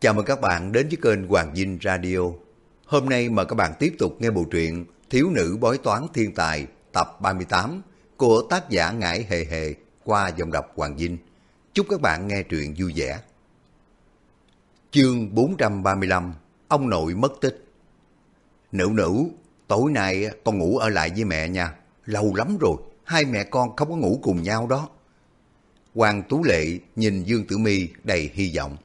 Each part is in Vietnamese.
Chào mừng các bạn đến với kênh Hoàng Dinh Radio. Hôm nay mời các bạn tiếp tục nghe bộ truyện Thiếu nữ bói toán thiên tài tập 38 của tác giả Ngải Hề Hề qua giọng đọc Hoàng Dinh. Chúc các bạn nghe truyện vui vẻ. Chương 435 Ông nội mất tích Nữ nữ, tối nay con ngủ ở lại với mẹ nha. Lâu lắm rồi, hai mẹ con không có ngủ cùng nhau đó. Hoàng Tú Lệ nhìn Dương Tử Mi đầy hy vọng.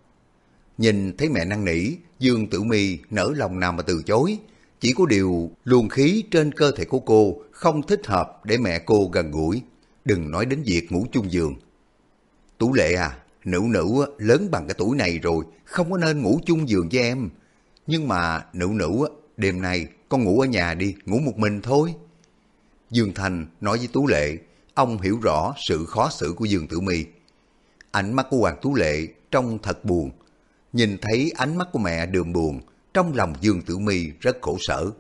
Nhìn thấy mẹ năn nỉ, Dương Tử Mi nở lòng nào mà từ chối. Chỉ có điều luồng khí trên cơ thể của cô không thích hợp để mẹ cô gần gũi. Đừng nói đến việc ngủ chung giường. Tú Lệ à, nữ nữ lớn bằng cái tuổi này rồi, không có nên ngủ chung giường với em. Nhưng mà nữ nữ, đêm nay con ngủ ở nhà đi, ngủ một mình thôi. Dương Thành nói với Tú Lệ, ông hiểu rõ sự khó xử của Dương Tử Mi. Ánh mắt của Hoàng Tú Lệ trông thật buồn. Nhìn thấy ánh mắt của mẹ đường buồn, trong lòng Dương Tử Mi rất khổ sở.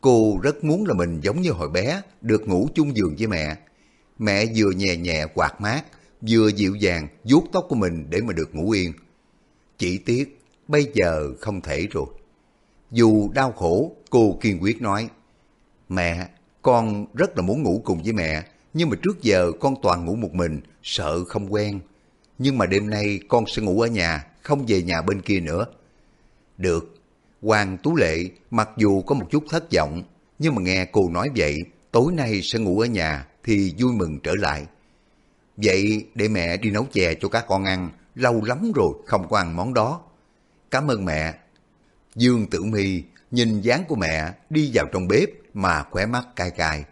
Cô rất muốn là mình giống như hồi bé, được ngủ chung giường với mẹ. Mẹ vừa nhẹ nhẹ quạt mát, vừa dịu dàng vuốt tóc của mình để mà được ngủ yên. Chỉ tiếc, bây giờ không thể rồi. Dù đau khổ, cô kiên quyết nói, Mẹ, con rất là muốn ngủ cùng với mẹ, nhưng mà trước giờ con toàn ngủ một mình, sợ không quen. Nhưng mà đêm nay con sẽ ngủ ở nhà, không về nhà bên kia nữa. Được, Hoàng Tú Lệ mặc dù có một chút thất vọng, nhưng mà nghe cô nói vậy, tối nay sẽ ngủ ở nhà thì vui mừng trở lại. Vậy để mẹ đi nấu chè cho các con ăn, lâu lắm rồi không có ăn món đó. Cảm ơn mẹ. Dương Tử Mi nhìn dáng của mẹ đi vào trong bếp mà khóe mắt cay cay.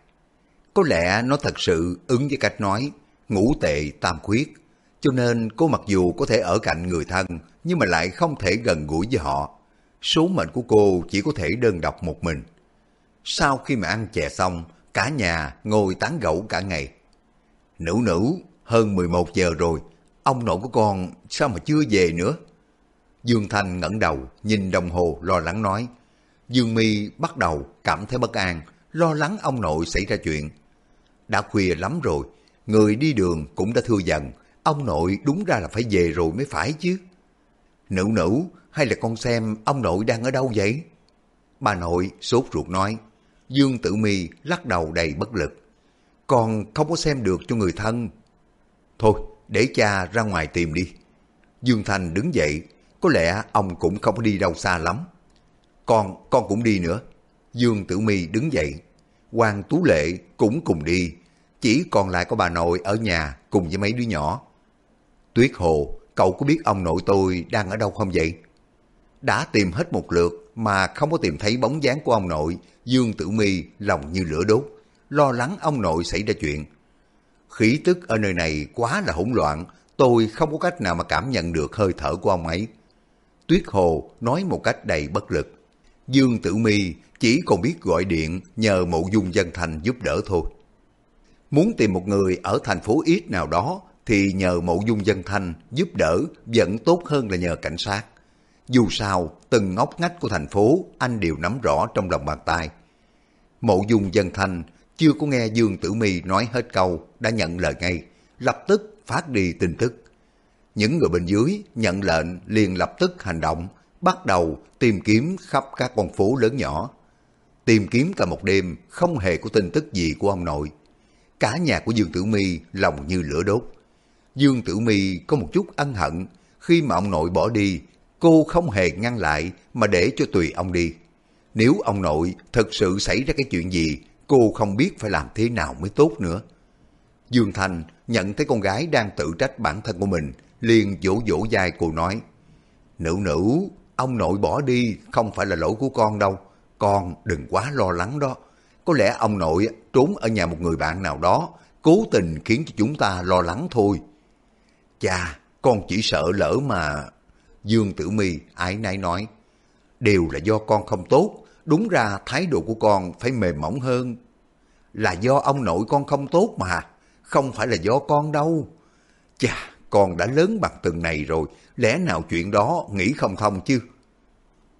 Có lẽ nó thật sự ứng với cách nói ngũ tệ tam khuyết, cho nên cô mặc dù có thể ở cạnh người thân nhưng mà lại không thể gần gũi với họ. Số mệnh của cô chỉ có thể đơn độc một mình. Sau khi mà ăn chè xong, cả nhà ngồi tán gẫu cả ngày. Nữ nữ, hơn 11 giờ rồi, ông nội của con sao mà chưa về nữa? Dương Thanh ngẩng đầu, nhìn đồng hồ lo lắng nói. Dương Mi bắt đầu cảm thấy bất an, lo lắng ông nội xảy ra chuyện. Đã khuya lắm rồi, người đi đường cũng đã thưa dần, ông nội đúng ra là phải về rồi mới phải chứ. Nữ nữ, hay là con xem ông nội đang ở đâu vậy? Bà nội sốt ruột nói, Dương Tử Mi lắc đầu đầy bất lực. Con không có xem được cho người thân. Thôi, để cha ra ngoài tìm đi. Dương Thành đứng dậy, có lẽ ông cũng không có đi đâu xa lắm. Con, con cũng đi nữa. Dương Tử Mi đứng dậy. Hoàng Tú Lệ cũng cùng đi. Chỉ còn lại có bà nội ở nhà cùng với mấy đứa nhỏ. Tuyết Hồ, cậu có biết ông nội tôi đang ở đâu không vậy? Đã tìm hết một lượt mà không có tìm thấy bóng dáng của ông nội, Dương Tử Mi lòng như lửa đốt, lo lắng ông nội xảy ra chuyện. Khí tức ở nơi này quá là hỗn loạn, tôi không có cách nào mà cảm nhận được hơi thở của ông ấy. Tuyết Hồ nói một cách đầy bất lực. Dương Tử Mi chỉ còn biết gọi điện nhờ mộ dung dân thành giúp đỡ thôi. Muốn tìm một người ở thành phố ít nào đó thì nhờ mộ dung dân thanh giúp đỡ vẫn tốt hơn là nhờ cảnh sát. Dù sao, từng ngóc ngách của thành phố anh đều nắm rõ trong lòng bàn tay. Mộ dung dân thanh chưa có nghe Dương Tử Mi nói hết câu đã nhận lời ngay, lập tức phát đi tin tức. Những người bên dưới nhận lệnh liền lập tức hành động, bắt đầu tìm kiếm khắp các con phố lớn nhỏ. Tìm kiếm cả một đêm không hề có tin tức gì của ông nội. Cả nhà của Dương Tử Mi lòng như lửa đốt. Dương Tử Mi có một chút ân hận khi mà ông nội bỏ đi, cô không hề ngăn lại mà để cho tùy ông đi. Nếu ông nội thật sự xảy ra cái chuyện gì, cô không biết phải làm thế nào mới tốt nữa. Dương Thành nhận thấy con gái đang tự trách bản thân của mình, liền vỗ vỗ vai cô nói, Nữ nữ, ông nội bỏ đi không phải là lỗi của con đâu, con đừng quá lo lắng đó. Có lẽ ông nội trốn ở nhà một người bạn nào đó, cố tình khiến cho chúng ta lo lắng thôi. Chà, con chỉ sợ lỡ mà... Dương Tử Mi ái nái nói, đều là do con không tốt, đúng ra thái độ của con phải mềm mỏng hơn. Là do ông nội con không tốt mà, không phải là do con đâu. Chà, con đã lớn bằng từng này rồi, lẽ nào chuyện đó nghĩ không thông chứ?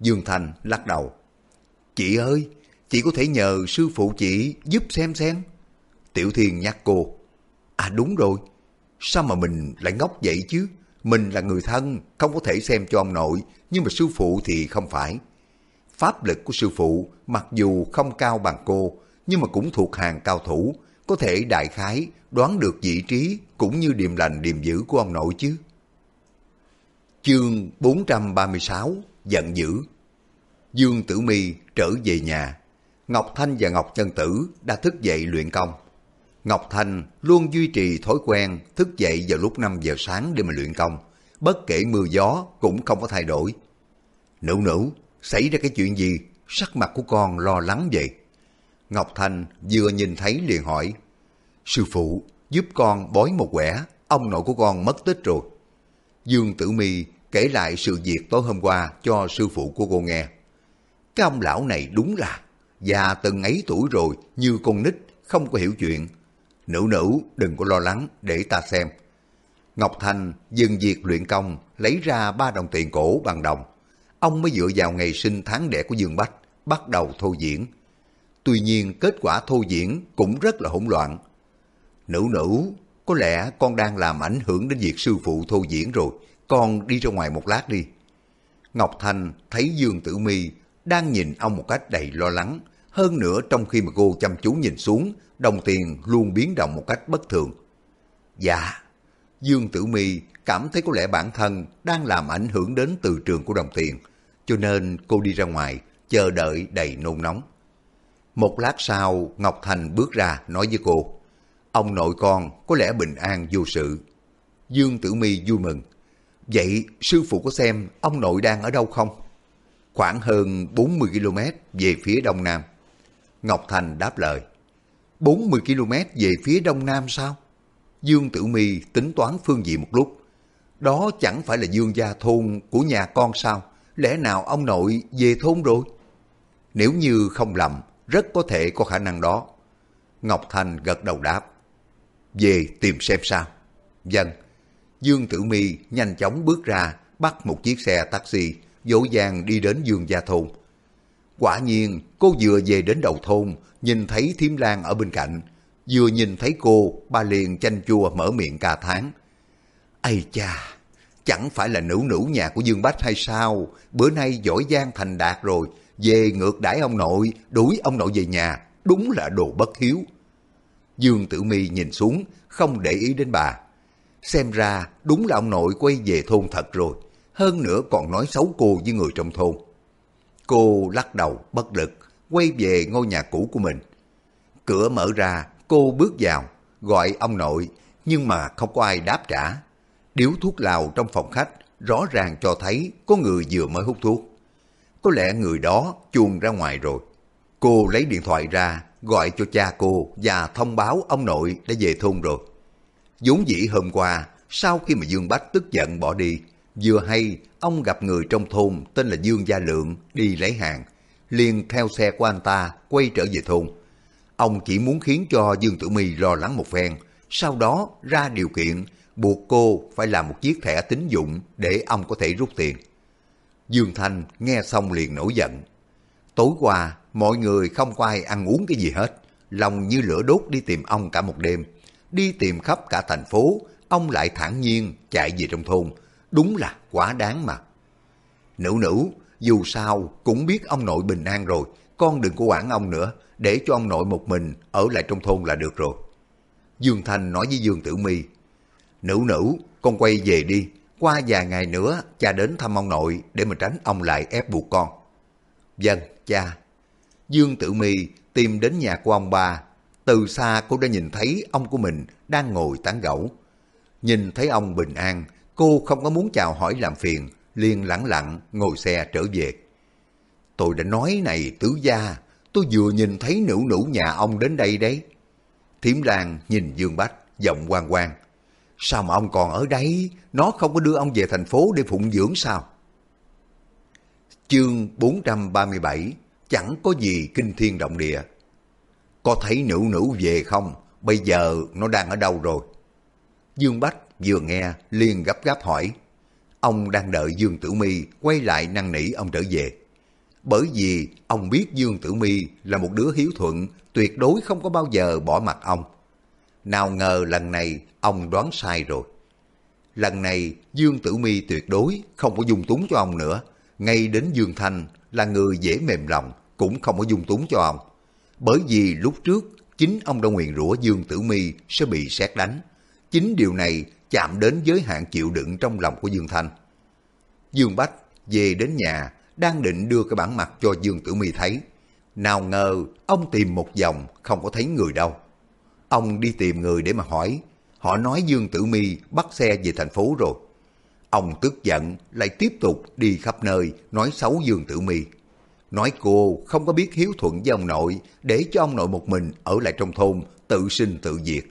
Dương Thành lắc đầu. Chị ơi, chị có thể nhờ sư phụ chị giúp xem xem. Tiểu Thiên nhắc cô. À đúng rồi, sao mà mình lại ngốc vậy chứ? Mình là người thân, không có thể xem cho ông nội, nhưng mà sư phụ thì không phải. Pháp lực của sư phụ mặc dù không cao bằng cô, nhưng mà cũng thuộc hàng cao thủ, có thể đại khái đoán được vị trí cũng như điềm lành điềm dữ của ông nội chứ. Chương 436 Giận dữ Dương Tử Mi trở về nhà. Ngọc Thanh và Ngọc Chân Tử đã thức dậy luyện công. Ngọc Thanh luôn duy trì thói quen thức dậy vào lúc 5 giờ sáng để mà luyện công. Bất kể mưa gió cũng không có thay đổi. Nữ nữ, xảy ra cái chuyện gì? Sắc mặt của con lo lắng vậy. Ngọc Thanh vừa nhìn thấy liền hỏi. Sư phụ, giúp con bói một quẻ, ông nội của con mất tích rồi. Dương Tử Mi kể lại sự việc tối hôm qua cho sư phụ của cô nghe. Cái ông lão này đúng là già từng ấy tuổi rồi như con nít không có hiểu chuyện. Nữ nữ đừng có lo lắng để ta xem. Ngọc Thành dừng việc luyện công lấy ra ba đồng tiền cổ bằng đồng. Ông mới dựa vào ngày sinh tháng đẻ của Dương Bách bắt đầu thô diễn. Tuy nhiên kết quả thô diễn cũng rất là hỗn loạn. Nữ nữ, có lẽ con đang làm ảnh hưởng đến việc sư phụ thô diễn rồi, con đi ra ngoài một lát đi. Ngọc Thành thấy Dương Tử Mi đang nhìn ông một cách đầy lo lắng, hơn nữa trong khi mà cô chăm chú nhìn xuống, đồng tiền luôn biến động một cách bất thường. Dạ, Dương Tử Mi cảm thấy có lẽ bản thân đang làm ảnh hưởng đến từ trường của đồng tiền, cho nên cô đi ra ngoài, chờ đợi đầy nôn nóng. Một lát sau, Ngọc Thành bước ra nói với cô, ông nội con có lẽ bình an vô sự. Dương Tử Mi vui mừng, vậy sư phụ có xem ông nội đang ở đâu không? Khoảng hơn 40 km về phía đông nam. Ngọc Thành đáp lời, 40 km về phía đông nam sao? Dương Tử Mi tính toán phương diện một lúc. Đó chẳng phải là dương gia thôn của nhà con sao? Lẽ nào ông nội về thôn rồi? Nếu như không lầm, rất có thể có khả năng đó. Ngọc Thành gật đầu đáp. Về tìm xem sao. Dân. Dương Tử Mi nhanh chóng bước ra, bắt một chiếc xe taxi, dỗ dàng đi đến Dương Gia Thôn. Quả nhiên, cô vừa về đến đầu thôn, nhìn thấy Thiếm Lan ở bên cạnh. Vừa nhìn thấy cô, ba liền chanh chua mở miệng ca tháng. Ây cha, chẳng phải là nữ nữ nhà của Dương Bách hay sao? Bữa nay giỏi giang thành đạt rồi, về ngược đãi ông nội, đuổi ông nội về nhà, đúng là đồ bất hiếu. Dương Tử Mi nhìn xuống, không để ý đến bà. Xem ra đúng là ông nội quay về thôn thật rồi, hơn nữa còn nói xấu cô với người trong thôn. Cô lắc đầu bất lực, quay về ngôi nhà cũ của mình. Cửa mở ra, cô bước vào, gọi ông nội, nhưng mà không có ai đáp trả. Điếu thuốc lào trong phòng khách rõ ràng cho thấy có người vừa mới hút thuốc. Có lẽ người đó chuồn ra ngoài rồi. Cô lấy điện thoại ra, gọi cho cha cô và thông báo ông nội đã về thôn rồi. vốn dĩ hôm qua, sau khi mà Dương Bách tức giận bỏ đi, vừa hay ông gặp người trong thôn tên là Dương Gia Lượng đi lấy hàng, liền theo xe của anh ta quay trở về thôn. Ông chỉ muốn khiến cho Dương Tử My lo lắng một phen, sau đó ra điều kiện buộc cô phải làm một chiếc thẻ tín dụng để ông có thể rút tiền. Dương Thanh nghe xong liền nổi giận. Tối qua, mọi người không có ai ăn uống cái gì hết, lòng như lửa đốt đi tìm ông cả một đêm. Đi tìm khắp cả thành phố, ông lại thản nhiên chạy về trong thôn. Đúng là quá đáng mà. Nữ nữ, dù sao cũng biết ông nội bình an rồi, con đừng có quản ông nữa, để cho ông nội một mình ở lại trong thôn là được rồi. Dương Thanh nói với Dương Tử My, Nữ nữ, con quay về đi, qua vài ngày nữa cha đến thăm ông nội để mà tránh ông lại ép buộc con. Vâng, cha. Dương Tử My tìm đến nhà của ông ba. Từ xa cô đã nhìn thấy ông của mình đang ngồi tán gẫu. Nhìn thấy ông bình an, cô không có muốn chào hỏi làm phiền, liền lẳng lặng ngồi xe trở về. Tôi đã nói này tứ gia, tôi vừa nhìn thấy nữ nữ nhà ông đến đây đấy. Thiểm Lan nhìn Dương Bách, giọng quan quan. Sao mà ông còn ở đây? Nó không có đưa ông về thành phố để phụng dưỡng sao? Chương 437 Chẳng có gì kinh thiên động địa. Có thấy nữ nữ về không? Bây giờ nó đang ở đâu rồi? Dương Bách vừa nghe liền gấp gáp hỏi. Ông đang đợi Dương Tử Mi quay lại năn nỉ ông trở về. Bởi vì ông biết Dương Tử Mi là một đứa hiếu thuận, tuyệt đối không có bao giờ bỏ mặt ông. Nào ngờ lần này ông đoán sai rồi. lần này Dương Tử Mi tuyệt đối không có dung túng cho ông nữa. Ngay đến Dương Thanh là người dễ mềm lòng, cũng không có dung túng cho ông. Bởi vì lúc trước, chính ông đã nguyền rủa Dương Tử Mi sẽ bị xét đánh. Chính điều này chạm đến giới hạn chịu đựng trong lòng của Dương Thanh. Dương Bách về đến nhà, đang định đưa cái bản mặt cho Dương Tử Mi thấy. Nào ngờ, ông tìm một vòng, không có thấy người đâu. Ông đi tìm người để mà hỏi, họ nói Dương Tử Mi bắt xe về thành phố rồi. Ông tức giận lại tiếp tục đi khắp nơi nói xấu Dương Tử Mi. Nói cô không có biết hiếu thuận với ông nội để cho ông nội một mình ở lại trong thôn tự sinh tự diệt.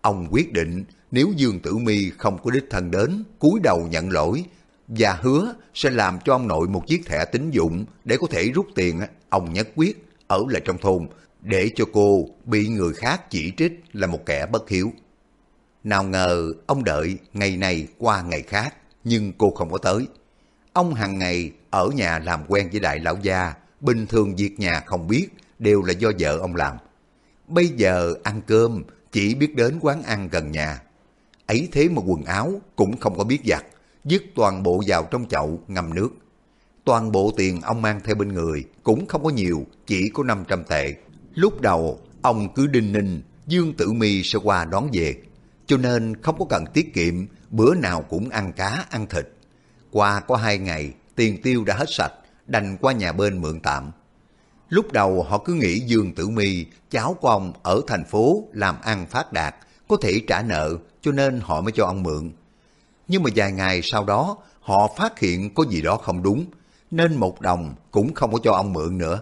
Ông quyết định nếu Dương Tử Mi không có đích thân đến cúi đầu nhận lỗi và hứa sẽ làm cho ông nội một chiếc thẻ tín dụng để có thể rút tiền, ông nhất quyết ở lại trong thôn để cho cô bị người khác chỉ trích là một kẻ bất hiếu. Nào ngờ ông đợi ngày này qua ngày khác, nhưng cô không có tới. Ông hàng ngày ở nhà làm quen với đại lão gia, bình thường việc nhà không biết, đều là do vợ ông làm. Bây giờ ăn cơm, chỉ biết đến quán ăn gần nhà. Ấy thế mà quần áo cũng không có biết giặt, dứt toàn bộ vào trong chậu ngâm nước. Toàn bộ tiền ông mang theo bên người cũng không có nhiều, chỉ có 500 tệ. Lúc đầu, ông cứ đinh ninh, Dương Tử Mi sẽ qua đón về, cho nên không có cần tiết kiệm, bữa nào cũng ăn cá, ăn thịt. Qua có hai ngày, tiền tiêu đã hết sạch, đành qua nhà bên mượn tạm. Lúc đầu họ cứ nghĩ Dương Tử Mi, cháu của ông ở thành phố làm ăn phát đạt, có thể trả nợ, cho nên họ mới cho ông mượn. Nhưng mà vài ngày sau đó, họ phát hiện có gì đó không đúng, nên một đồng cũng không có cho ông mượn nữa.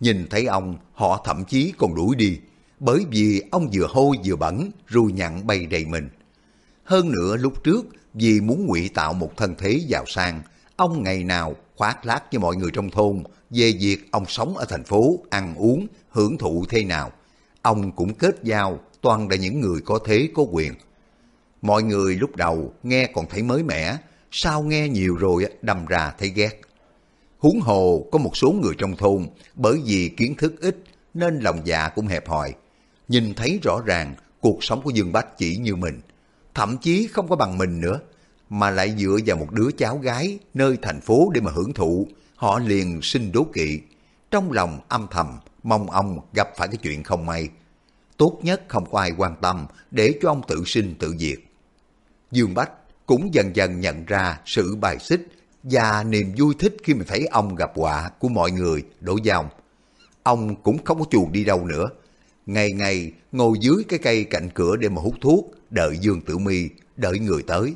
Nhìn thấy ông, họ thậm chí còn đuổi đi, bởi vì ông vừa hôi vừa bẩn, rùi nhặn bay đầy mình. Hơn nữa lúc trước, vì muốn ngụy tạo một thân thế giàu sang, ông ngày nào khoác lác với mọi người trong thôn về việc ông sống ở thành phố, ăn uống, hưởng thụ thế nào. Ông cũng kết giao toàn là những người có thế có quyền. Mọi người lúc đầu nghe còn thấy mới mẻ, sau nghe nhiều rồi đâm ra thấy ghét. Huống hồ có một số người trong thôn bởi vì kiến thức ít nên lòng dạ cũng hẹp hòi. Nhìn thấy rõ ràng cuộc sống của Dương Bách chỉ như mình, thậm chí không có bằng mình nữa, mà lại dựa vào một đứa cháu gái nơi thành phố để mà hưởng thụ, họ liền sinh đố kỵ. Trong lòng âm thầm, mong ông gặp phải cái chuyện không may. Tốt nhất không có ai quan tâm để cho ông tự sinh tự diệt. Dương Bách cũng dần dần nhận ra sự bài xích và niềm vui thích khi mà thấy ông gặp họa của mọi người đổ dòng. Ông cũng không có chuồn đi đâu nữa. Ngày ngày ngồi dưới cái cây cạnh cửa để mà hút thuốc, đợi Dương Tử Mi, đợi người tới.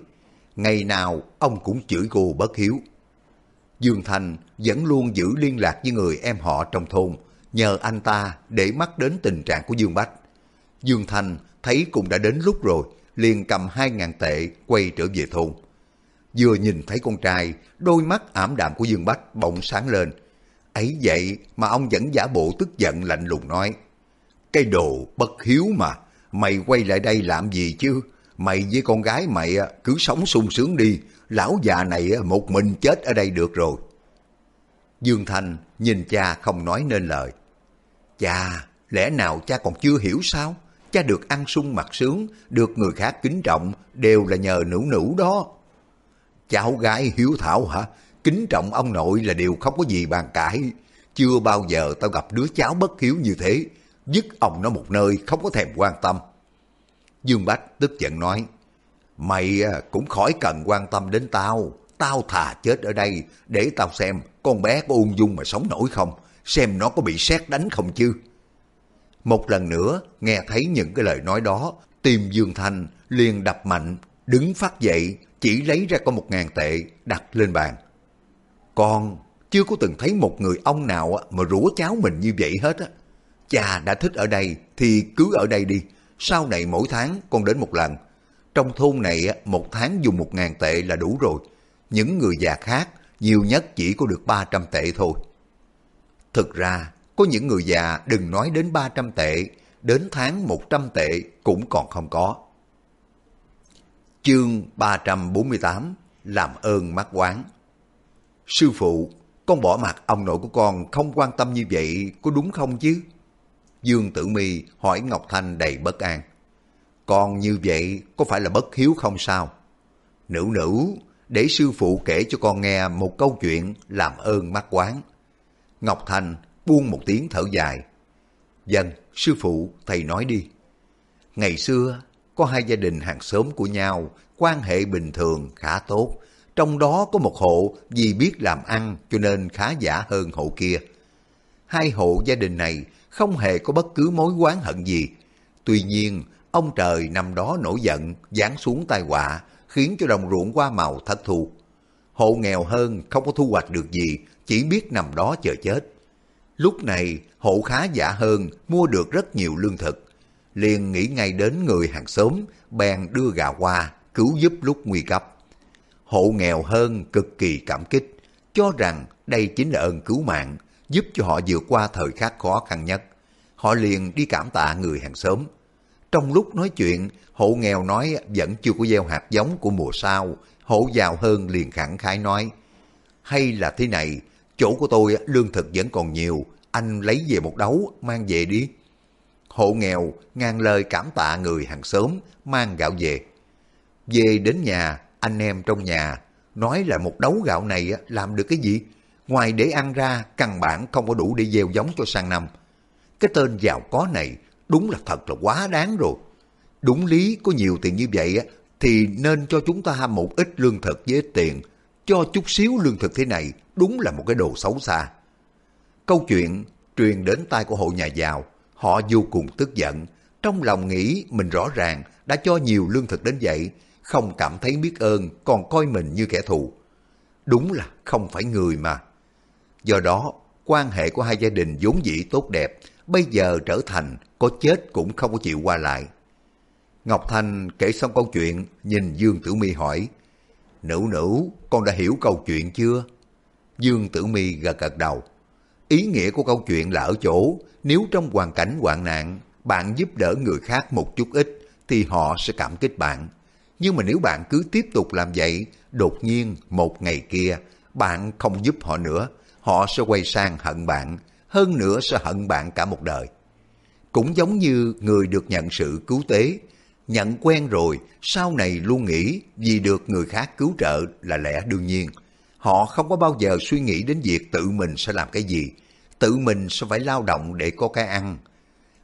Ngày nào ông cũng chửi cô bất hiếu. Dương Thành vẫn luôn giữ liên lạc với người em họ trong thôn, nhờ anh ta để mắt đến tình trạng của Dương Bách. Dương Thành thấy cũng đã đến lúc rồi, liền cầm hai ngàn tệ quay trở về thôn. Vừa nhìn thấy con trai, đôi mắt ảm đạm của Dương Bách bỗng sáng lên. Ấy vậy mà ông vẫn giả bộ tức giận lạnh lùng nói, Cái đồ bất hiếu mà, mày quay lại đây làm gì chứ? Mày với con gái mày cứ sống sung sướng đi, lão già này một mình chết ở đây được rồi. Dương Thành nhìn cha không nói nên lời. Cha, lẽ nào cha còn chưa hiểu sao? Cha được ăn sung mặc sướng, được người khác kính trọng, đều là nhờ nữ nữ đó. Cháu gái hiếu thảo hả? Kính trọng ông nội là điều không có gì bàn cãi. Chưa bao giờ tao gặp đứa cháu bất hiếu như thế. Dứt ông nó một nơi không có thèm quan tâm. Dương Bách tức giận nói, Mày à, cũng khỏi cần quan tâm đến tao. Tao thà chết ở đây để tao xem con bé có ung dung mà sống nổi không. Xem nó có bị xét đánh không chứ. Một lần nữa nghe thấy những cái lời nói đó, tim Dương Thanh liền đập mạnh, đứng phát dậy, chỉ lấy ra có một ngàn tệ đặt lên bàn. Con chưa có từng thấy một người ông nào mà rủa cháu mình như vậy hết á. Cha đã thích ở đây thì cứ ở đây đi, sau này mỗi tháng con đến một lần. Trong thôn này một tháng dùng một ngàn tệ là đủ rồi. Những người già khác nhiều nhất chỉ có được 300 tệ thôi. Thực ra, có những người già đừng nói đến 300 tệ, đến tháng 100 tệ cũng còn không có. Chương 348 Làm ơn mắt quán Sư phụ, con bỏ mặt ông nội của con không quan tâm như vậy có đúng không chứ? Dương Tử Mi hỏi Ngọc Thanh đầy bất an còn như vậy có phải là bất hiếu không sao? Nữ nữ, để sư phụ kể cho con nghe một câu chuyện làm ơn mắc quán. Ngọc Thành buông một tiếng thở dài. Dân, sư phụ, thầy nói đi. Ngày xưa, có hai gia đình hàng xóm của nhau, quan hệ bình thường khá tốt. Trong đó có một hộ vì biết làm ăn cho nên khá giả hơn hộ kia. Hai hộ gia đình này không hề có bất cứ mối oán hận gì. Tuy nhiên, ông trời năm đó nổi giận, giáng xuống tai họa, khiến cho đồng ruộng qua màu thất thu. Hộ nghèo hơn không có thu hoạch được gì, chỉ biết nằm đó chờ chết. Lúc này, hộ khá giả hơn mua được rất nhiều lương thực. Liền nghĩ ngay đến người hàng xóm, bèn đưa gà qua, cứu giúp lúc nguy cấp. Hộ nghèo hơn cực kỳ cảm kích, cho rằng đây chính là ơn cứu mạng, giúp cho họ vượt qua thời khắc khó khăn nhất. Họ liền đi cảm tạ người hàng xóm. Trong lúc nói chuyện, hộ nghèo nói vẫn chưa có gieo hạt giống của mùa sau, hộ giàu hơn liền khẳng khái nói, hay là thế này, chỗ của tôi lương thực vẫn còn nhiều, anh lấy về một đấu, mang về đi. Hộ nghèo ngang lời cảm tạ người hàng xóm, mang gạo về. Về đến nhà, anh em trong nhà, nói là một đấu gạo này làm được cái gì? Ngoài để ăn ra, căn bản không có đủ để gieo giống cho sang năm. Cái tên giàu có này đúng là thật là quá đáng rồi. Đúng lý có nhiều tiền như vậy á, thì nên cho chúng ta một ít lương thực với ít tiền. Cho chút xíu lương thực thế này đúng là một cái đồ xấu xa. Câu chuyện truyền đến tai của hộ nhà giàu, họ vô cùng tức giận. Trong lòng nghĩ mình rõ ràng đã cho nhiều lương thực đến vậy, không cảm thấy biết ơn còn coi mình như kẻ thù. Đúng là không phải người mà. Do đó, quan hệ của hai gia đình vốn dĩ tốt đẹp, bây giờ trở thành có chết cũng không có chịu qua lại. Ngọc Thanh kể xong câu chuyện, nhìn Dương Tử Mi hỏi, Nữ nữ, con đã hiểu câu chuyện chưa? Dương Tử Mi gật gật đầu. Ý nghĩa của câu chuyện là ở chỗ, nếu trong hoàn cảnh hoạn nạn, bạn giúp đỡ người khác một chút ít, thì họ sẽ cảm kích bạn. Nhưng mà nếu bạn cứ tiếp tục làm vậy, đột nhiên một ngày kia, bạn không giúp họ nữa, họ sẽ quay sang hận bạn, hơn nữa sẽ hận bạn cả một đời. Cũng giống như người được nhận sự cứu tế, nhận quen rồi, sau này luôn nghĩ vì được người khác cứu trợ là lẽ đương nhiên. Họ không có bao giờ suy nghĩ đến việc tự mình sẽ làm cái gì, tự mình sẽ phải lao động để có cái ăn.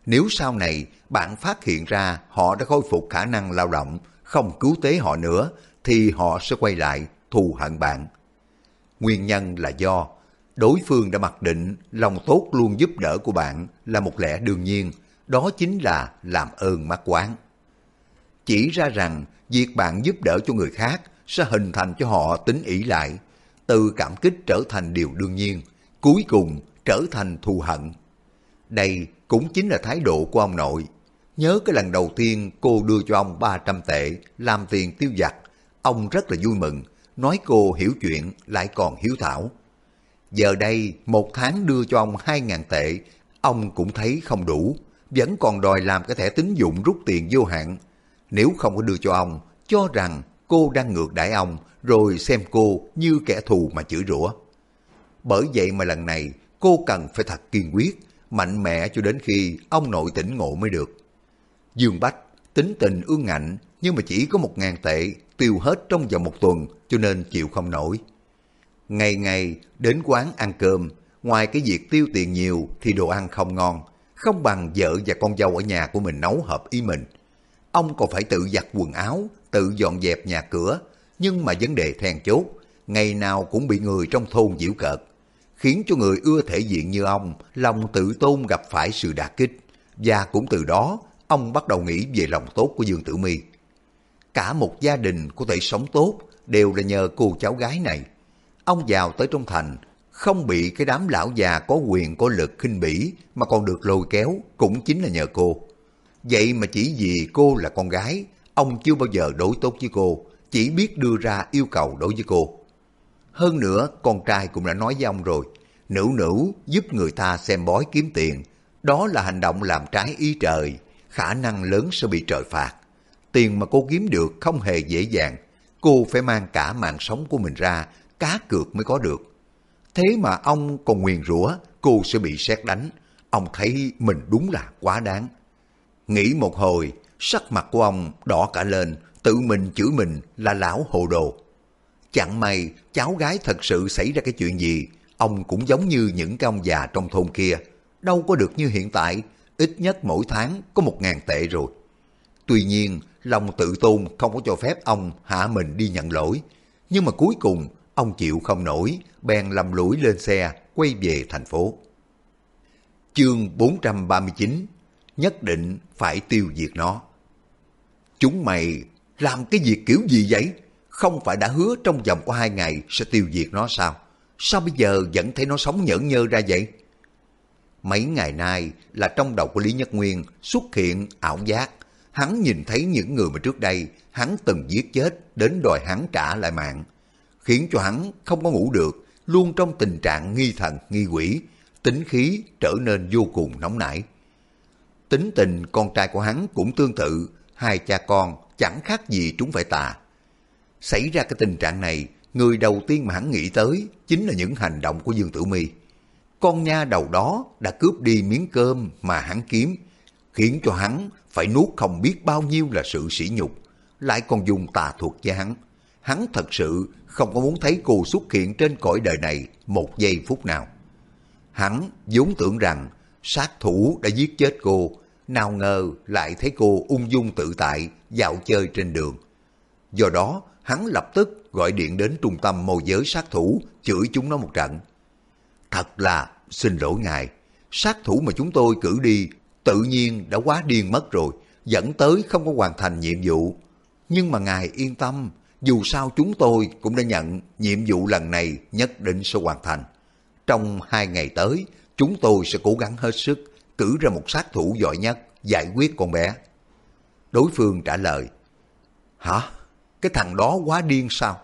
Nếu sau này bạn phát hiện ra họ đã khôi phục khả năng lao động, không cứu tế họ nữa, thì họ sẽ quay lại thù hận bạn. Nguyên nhân là do đối phương đã mặc định lòng tốt luôn giúp đỡ của bạn là một lẽ đương nhiên, đó chính là làm ơn mắc quán. Chỉ ra rằng việc bạn giúp đỡ cho người khác sẽ hình thành cho họ tính ỷ lại, từ cảm kích trở thành điều đương nhiên, cuối cùng trở thành thù hận. Đây cũng chính là thái độ của ông nội. Nhớ cái lần đầu tiên cô đưa cho ông 300 tệ làm tiền tiêu vặt, ông rất là vui mừng, nói cô hiểu chuyện lại còn hiếu thảo. Giờ đây một tháng đưa cho ông 2.000 tệ, ông cũng thấy không đủ, vẫn còn đòi làm cái thẻ tín dụng rút tiền vô hạn. Nếu không có đưa cho ông, cho rằng cô đang ngược đãi ông, rồi xem cô như kẻ thù mà chửi rủa. Bởi vậy mà lần này cô cần phải thật kiên quyết, mạnh mẽ cho đến khi ông nội tỉnh ngộ mới được. Dương Bách tính tình ương ngạnh nhưng mà chỉ có một ngàn tệ tiêu hết trong vòng một tuần cho nên chịu không nổi. Ngày ngày đến quán ăn cơm, ngoài cái việc tiêu tiền nhiều thì đồ ăn không ngon, không bằng vợ và con dâu ở nhà của mình nấu hợp ý mình. Ông còn phải tự giặt quần áo, tự dọn dẹp nhà cửa, nhưng mà vấn đề then chốt, ngày nào cũng bị người trong thôn giễu cợt, khiến cho người ưa thể diện như ông, lòng tự tôn gặp phải sự đả kích, và cũng từ đó ông bắt đầu nghĩ về lòng tốt của Dương Tử Mi. Cả một gia đình có thể sống tốt đều là nhờ cô cháu gái này. Ông vào tới trong thành, không bị cái đám lão già có quyền có lực khinh bỉ mà còn được lôi kéo cũng chính là nhờ cô. Vậy mà chỉ vì cô là con gái, ông chưa bao giờ đối tốt với cô, chỉ biết đưa ra yêu cầu đối với cô. Hơn nữa, con trai cũng đã nói với ông rồi, nữ nữ giúp người ta xem bói kiếm tiền, đó là hành động làm trái ý trời, khả năng lớn sẽ bị trời phạt. Tiền mà cô kiếm được không hề dễ dàng, cô phải mang cả mạng sống của mình ra, cá cược mới có được. Thế mà ông còn nguyền rủa cô sẽ bị xét đánh, ông thấy mình đúng là quá đáng. Nghĩ một hồi, sắc mặt của ông đỏ cả lên, tự mình chửi mình là lão hồ đồ. Chẳng may cháu gái thật sự xảy ra cái chuyện gì, ông cũng giống như những cái ông già trong thôn kia, đâu có được như hiện tại, ít nhất mỗi tháng có một ngàn tệ rồi. Tuy nhiên, lòng tự tôn không có cho phép ông hạ mình đi nhận lỗi, nhưng mà cuối cùng ông chịu không nổi, bèn lầm lũi lên xe, quay về thành phố. Chương 439 Nhất định phải tiêu diệt nó. Chúng mày làm cái việc kiểu gì vậy? Không phải đã hứa trong vòng của hai ngày sẽ tiêu diệt nó sao? Sao bây giờ vẫn thấy nó sống nhẫn nhơ ra vậy? Mấy ngày nay là trong đầu của Lý Nhất Nguyên xuất hiện ảo giác. Hắn nhìn thấy những người mà trước đây hắn từng giết chết đến đòi hắn trả lại mạng. Khiến cho hắn không có ngủ được, luôn trong tình trạng nghi thần, nghi quỷ, tính khí trở nên vô cùng nóng nảy. Tính tình con trai của hắn cũng tương tự, hai cha con chẳng khác gì chúng phải tà. Xảy ra cái tình trạng này, người đầu tiên mà hắn nghĩ tới chính là những hành động của Dương Tử Mi. Con nha đầu đó đã cướp đi miếng cơm mà hắn kiếm, khiến cho hắn phải nuốt không biết bao nhiêu là sự sỉ nhục, lại còn dùng tà thuật với hắn. Hắn thật sự không có muốn thấy cô xuất hiện trên cõi đời này một giây phút nào. Hắn vốn tưởng rằng sát thủ đã giết chết cô, nào ngờ lại thấy cô ung dung tự tại dạo chơi trên đường. Do đó, hắn lập tức gọi điện đến trung tâm môi giới sát thủ, chửi chúng nó một trận. Thật là xin lỗi ngài, sát thủ mà chúng tôi cử đi tự nhiên đã quá điên mất rồi, dẫn tới không có hoàn thành nhiệm vụ. Nhưng mà ngài yên tâm, dù sao chúng tôi cũng đã nhận nhiệm vụ lần này nhất định sẽ hoàn thành. Trong hai ngày tới, chúng tôi sẽ cố gắng hết sức cử ra một sát thủ giỏi nhất giải quyết con bé. Đối phương trả lời, Hả? Cái thằng đó quá điên sao?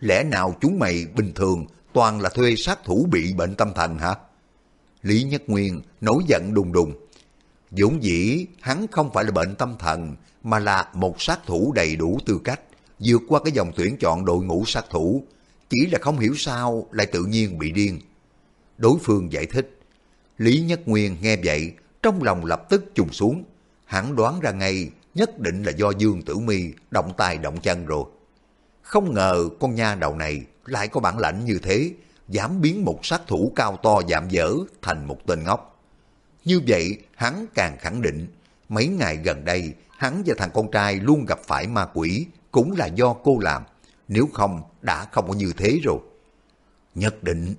Lẽ nào chúng mày bình thường toàn là thuê sát thủ bị bệnh tâm thần hả? Lý Nhất Nguyên nổi giận đùng đùng. dũng dĩ hắn không phải là bệnh tâm thần mà là một sát thủ đầy đủ tư cách vượt qua cái dòng tuyển chọn đội ngũ sát thủ chỉ là không hiểu sao lại tự nhiên bị điên. Đối phương giải thích. Lý Nhất Nguyên nghe vậy trong lòng lập tức trùng xuống. hẳn đoán ra ngay nhất định là do Dương Tử Mi động tay động chân rồi. Không ngờ con nha đầu này lại có bản lãnh như thế, dám biến một sát thủ cao to giảm dở thành một tên ngốc. Như vậy, hắn càng khẳng định, mấy ngày gần đây, hắn và thằng con trai luôn gặp phải ma quỷ, cũng là do cô làm, nếu không đã không có như thế rồi. Nhất định,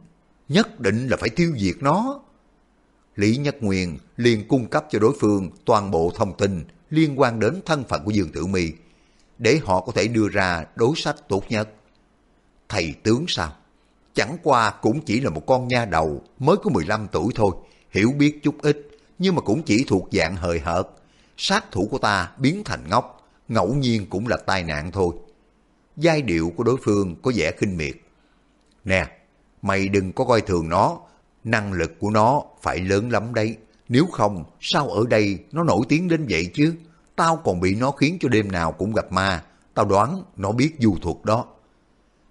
nhất định là phải tiêu diệt nó. Lý Nhất Nguyên liền cung cấp cho đối phương toàn bộ thông tin liên quan đến thân phận của Dương Tử Mi để họ có thể đưa ra đối sách tốt nhất. Thầy tướng sao? Chẳng qua cũng chỉ là một con nha đầu mới có 15 tuổi thôi, hiểu biết chút ít, nhưng mà cũng chỉ thuộc dạng hời hợt. Sát thủ của ta biến thành ngốc, ngẫu nhiên cũng là tai nạn thôi. Giai điệu của đối phương có vẻ khinh miệt. Nè, mày đừng có coi thường nó, năng lực của nó phải lớn lắm đấy. Nếu không, sao ở đây nó nổi tiếng đến vậy chứ? Tao còn bị nó khiến cho đêm nào cũng gặp ma. Tao đoán nó biết du thuật đó.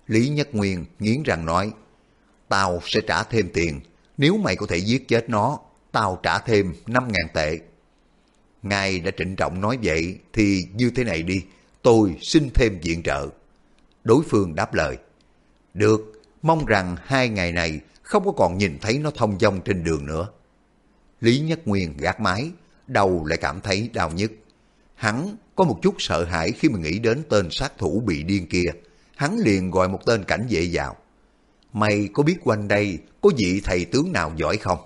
Lý Nhất Nguyên nghiến răng nói, Tao sẽ trả thêm tiền. Nếu mày có thể giết chết nó, tao trả thêm 5.000 tệ. Ngài đã trịnh trọng nói vậy thì như thế này đi, tôi xin thêm viện trợ. Đối phương đáp lời. Được, mong rằng hai ngày này không có còn nhìn thấy nó thông dong trên đường nữa. Lý Nhất Nguyên gạt mái, đầu lại cảm thấy đau nhức. Hắn có một chút sợ hãi khi mà nghĩ đến tên sát thủ bị điên kia. Hắn liền gọi một tên cảnh vệ vào. Mày có biết quanh đây có vị thầy tướng nào giỏi không?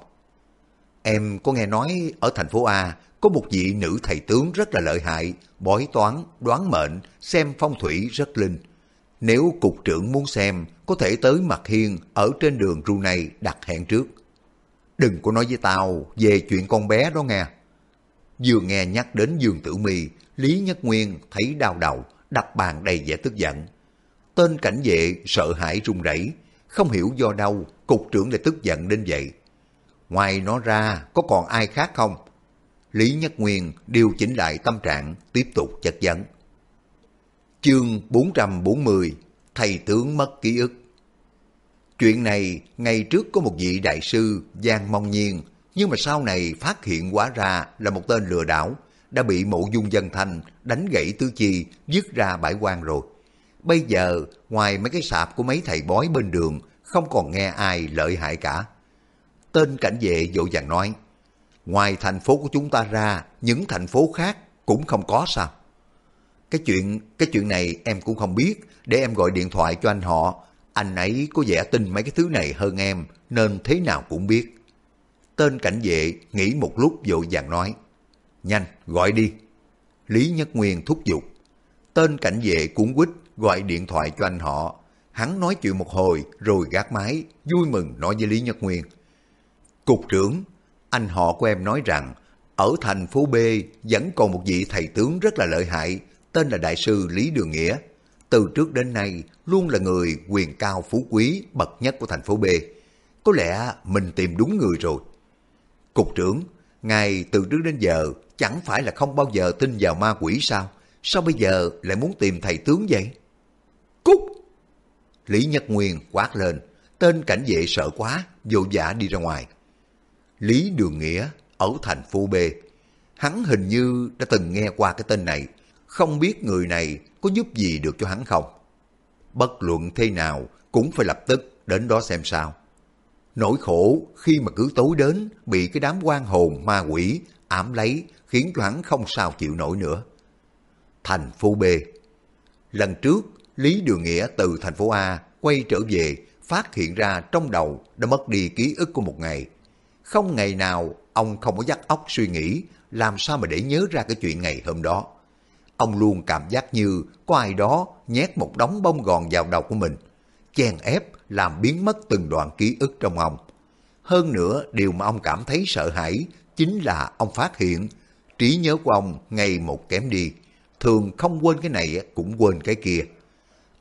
Em có nghe nói ở thành phố A có một vị nữ thầy tướng rất là lợi hại, bói toán, đoán mệnh, xem phong thủy rất linh. Nếu cục trưởng muốn xem, có thể tới mặt hiên ở trên đường ru này đặt hẹn trước. Đừng có nói với tao về chuyện con bé đó nghe. Vừa nghe nhắc đến Dương Tử Mi, Lý Nhất Nguyên thấy đau đầu, đặt bàn đầy vẻ tức giận. Tên cảnh vệ sợ hãi run rẩy, không hiểu do đâu cục trưởng lại tức giận đến vậy. Ngoài nó ra, có còn ai khác không? Lý Nhất Nguyên điều chỉnh lại tâm trạng, tiếp tục chất vấn. Chương 440 Thầy tướng mất ký ức Chuyện này ngày trước có một vị đại sư Giang Mong Nhiên nhưng mà sau này phát hiện quá ra là một tên lừa đảo đã bị mộ dung dân thanh đánh gãy tứ chi, dứt ra bãi quan rồi. Bây giờ, ngoài mấy cái sạp của mấy thầy bói bên đường, không còn nghe ai lợi hại cả. Tên cảnh vệ dỗ dàng nói, ngoài thành phố của chúng ta ra, những thành phố khác cũng không có sao? Cái chuyện cái chuyện này em cũng không biết, để em gọi điện thoại cho anh họ. Anh ấy có vẻ tin mấy cái thứ này hơn em, nên thế nào cũng biết. Tên cảnh vệ nghĩ một lúc vội vàng nói, nhanh, gọi đi. Lý Nhất Nguyên thúc giục. Tên cảnh vệ cuốn quýt gọi điện thoại cho anh họ. Hắn nói chuyện một hồi rồi gác máy, vui mừng nói với Lý Nhất Nguyên. Cục trưởng, anh họ của em nói rằng ở thành phố B vẫn còn một vị thầy tướng rất là lợi hại, tên là Đại sư Lý Đường Nghĩa. Từ trước đến nay luôn là người quyền cao phú quý bậc nhất của thành phố B. Có lẽ mình tìm đúng người rồi. Cục trưởng, ngài từ trước đến giờ chẳng phải là không bao giờ tin vào ma quỷ sao? Sao bây giờ lại muốn tìm thầy tướng vậy? Cút! Lý Nhất Nguyên quát lên, tên cảnh vệ sợ quá, vội vã đi ra ngoài. Lý Đường Nghĩa ở thành phố B. Hắn hình như đã từng nghe qua cái tên này, không biết người này có giúp gì được cho hắn không. Bất luận thế nào cũng phải lập tức đến đó xem sao. Nỗi khổ khi mà cứ tối đến bị cái đám quan hồn ma quỷ ám lấy khiến cho hắn không sao chịu nổi nữa. Thành phố B Lần trước, Lý Đường Nghĩa từ thành phố A quay trở về phát hiện ra trong đầu đã mất đi ký ức của một ngày. Không ngày nào ông không có dắt óc suy nghĩ làm sao mà để nhớ ra cái chuyện ngày hôm đó. Ông luôn cảm giác như có ai đó nhét một đống bông gòn vào đầu của mình, chèn ép làm biến mất từng đoạn ký ức trong ông. Hơn nữa, điều mà ông cảm thấy sợ hãi chính là ông phát hiện trí nhớ của ông ngày một kém đi, thường không quên cái này cũng quên cái kia.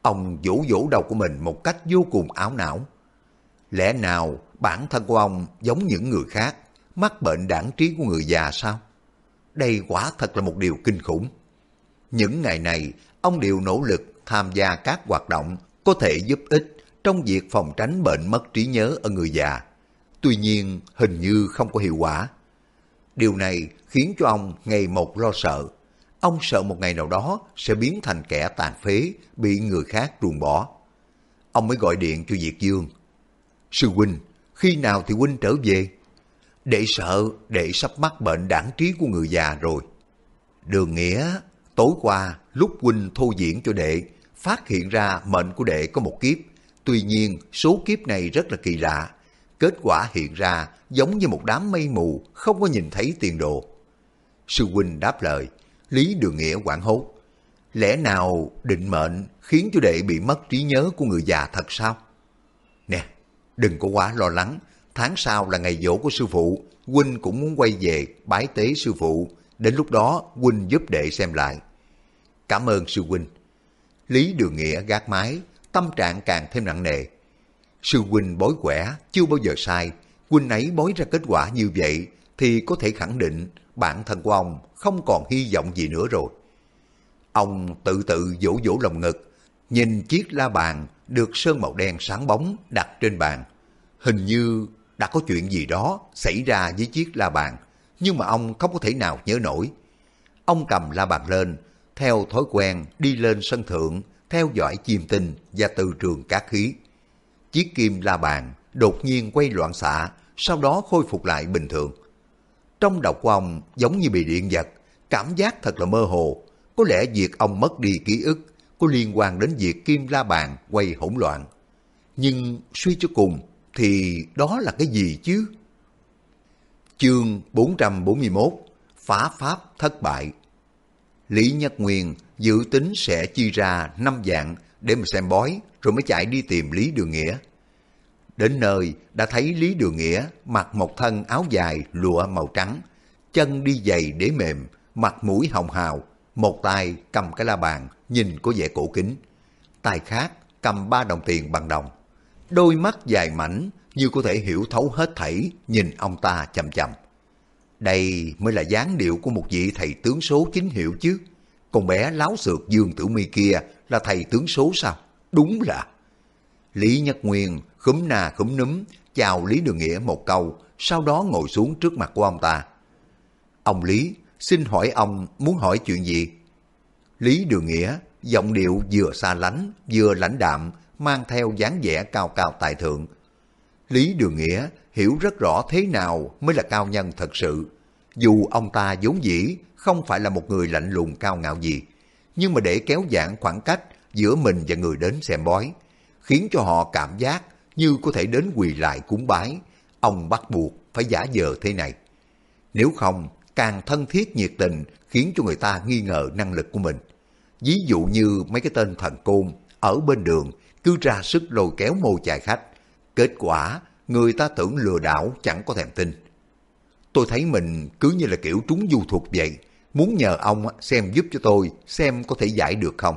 Ông vỗ vỗ đầu của mình một cách vô cùng áo não. Lẽ nào bản thân của ông giống những người khác, mắc bệnh đảng trí của người già sao? Đây quả thật là một điều kinh khủng. Những ngày này, ông đều nỗ lực tham gia các hoạt động có thể giúp ích trong việc phòng tránh bệnh mất trí nhớ ở người già. Tuy nhiên, hình như không có hiệu quả. Điều này khiến cho ông ngày một lo sợ. Ông sợ một ngày nào đó sẽ biến thành kẻ tàn phế, bị người khác ruồng bỏ. Ông mới gọi điện cho Diệt Dương. Sư huynh, khi nào thì huynh trở về? Đệ sợ đệ sắp mắc bệnh đảng trí của người già rồi. Đường Nghĩa, tối qua lúc huynh thô diễn cho đệ, phát hiện ra mệnh của đệ có một kiếp. Tuy nhiên, số kiếp này rất là kỳ lạ. Kết quả hiện ra giống như một đám mây mù, không có nhìn thấy tiền đồ. Sư huynh đáp lời, Lý Đường Nghĩa quảng hốt. Lẽ nào định mệnh khiến cho đệ bị mất trí nhớ của người già thật sao? Nè, đừng có quá lo lắng, tháng sau là ngày dỗ của sư phụ, huynh cũng muốn quay về bái tế sư phụ, đến lúc đó huynh giúp đệ xem lại. Cảm ơn sư huynh. Lý Đường Nghĩa gác mái, tâm trạng càng thêm nặng nề. Sư huynh bói quẻ chưa bao giờ sai, huynh ấy bói ra kết quả như vậy thì có thể khẳng định bản thân của ông không còn hy vọng gì nữa rồi. Ông tự tự vỗ vỗ lòng ngực, nhìn chiếc la bàn được sơn màu đen sáng bóng đặt trên bàn. Hình như đã có chuyện gì đó xảy ra với chiếc la bàn, nhưng mà ông không có thể nào nhớ nổi. Ông cầm la bàn lên, theo thói quen đi lên sân thượng, theo dõi chim tinh và từ trường cá khí. Chiếc kim la bàn đột nhiên quay loạn xạ, sau đó khôi phục lại bình thường. Trong đầu của ông giống như bị điện giật, cảm giác thật là mơ hồ. Có lẽ việc ông mất đi ký ức có liên quan đến việc kim la bàn quay hỗn loạn. Nhưng suy cho cùng thì đó là cái gì chứ? Chương 441 Phá Pháp thất bại Lý Nhất Nguyên dự tính sẽ chi ra năm dạng để mà xem bói rồi mới chạy đi tìm Lý Đường Nghĩa. Đến nơi đã thấy Lý Đường Nghĩa mặc một thân áo dài lụa màu trắng, chân đi giày đế mềm, mặt mũi hồng hào, một tay cầm cái la bàn nhìn có vẻ cổ kính, tay khác cầm ba đồng tiền bằng đồng. Đôi mắt dài mảnh như có thể hiểu thấu hết thảy nhìn ông ta chậm chậm. Đây mới là dáng điệu của một vị thầy tướng số chính hiệu chứ. Con bé láo xược Dương Tử Mi kia là thầy tướng số sao? Đúng là. Lý Nhất Nguyên khúm nà khúm núm chào Lý Đường Nghĩa một câu, sau đó ngồi xuống trước mặt của ông ta. Ông Lý, xin hỏi ông muốn hỏi chuyện gì? Lý Đường Nghĩa, giọng điệu vừa xa lánh, vừa lãnh đạm, mang theo dáng vẻ cao cao tài thượng. Lý Đường Nghĩa hiểu rất rõ thế nào mới là cao nhân thật sự. Dù ông ta vốn dĩ không phải là một người lạnh lùng cao ngạo gì, nhưng mà để kéo giãn khoảng cách giữa mình và người đến xem bói, khiến cho họ cảm giác như có thể đến quỳ lại cúng bái, ông bắt buộc phải giả vờ thế này. Nếu không, càng thân thiết nhiệt tình khiến cho người ta nghi ngờ năng lực của mình. Ví dụ như mấy cái tên thần côn ở bên đường cứ ra sức lôi kéo mô chài khách. Kết quả, người ta tưởng lừa đảo chẳng có thèm tin. Tôi thấy mình cứ như là kiểu trúng du thuộc vậy, muốn nhờ ông xem giúp cho tôi xem có thể giải được không.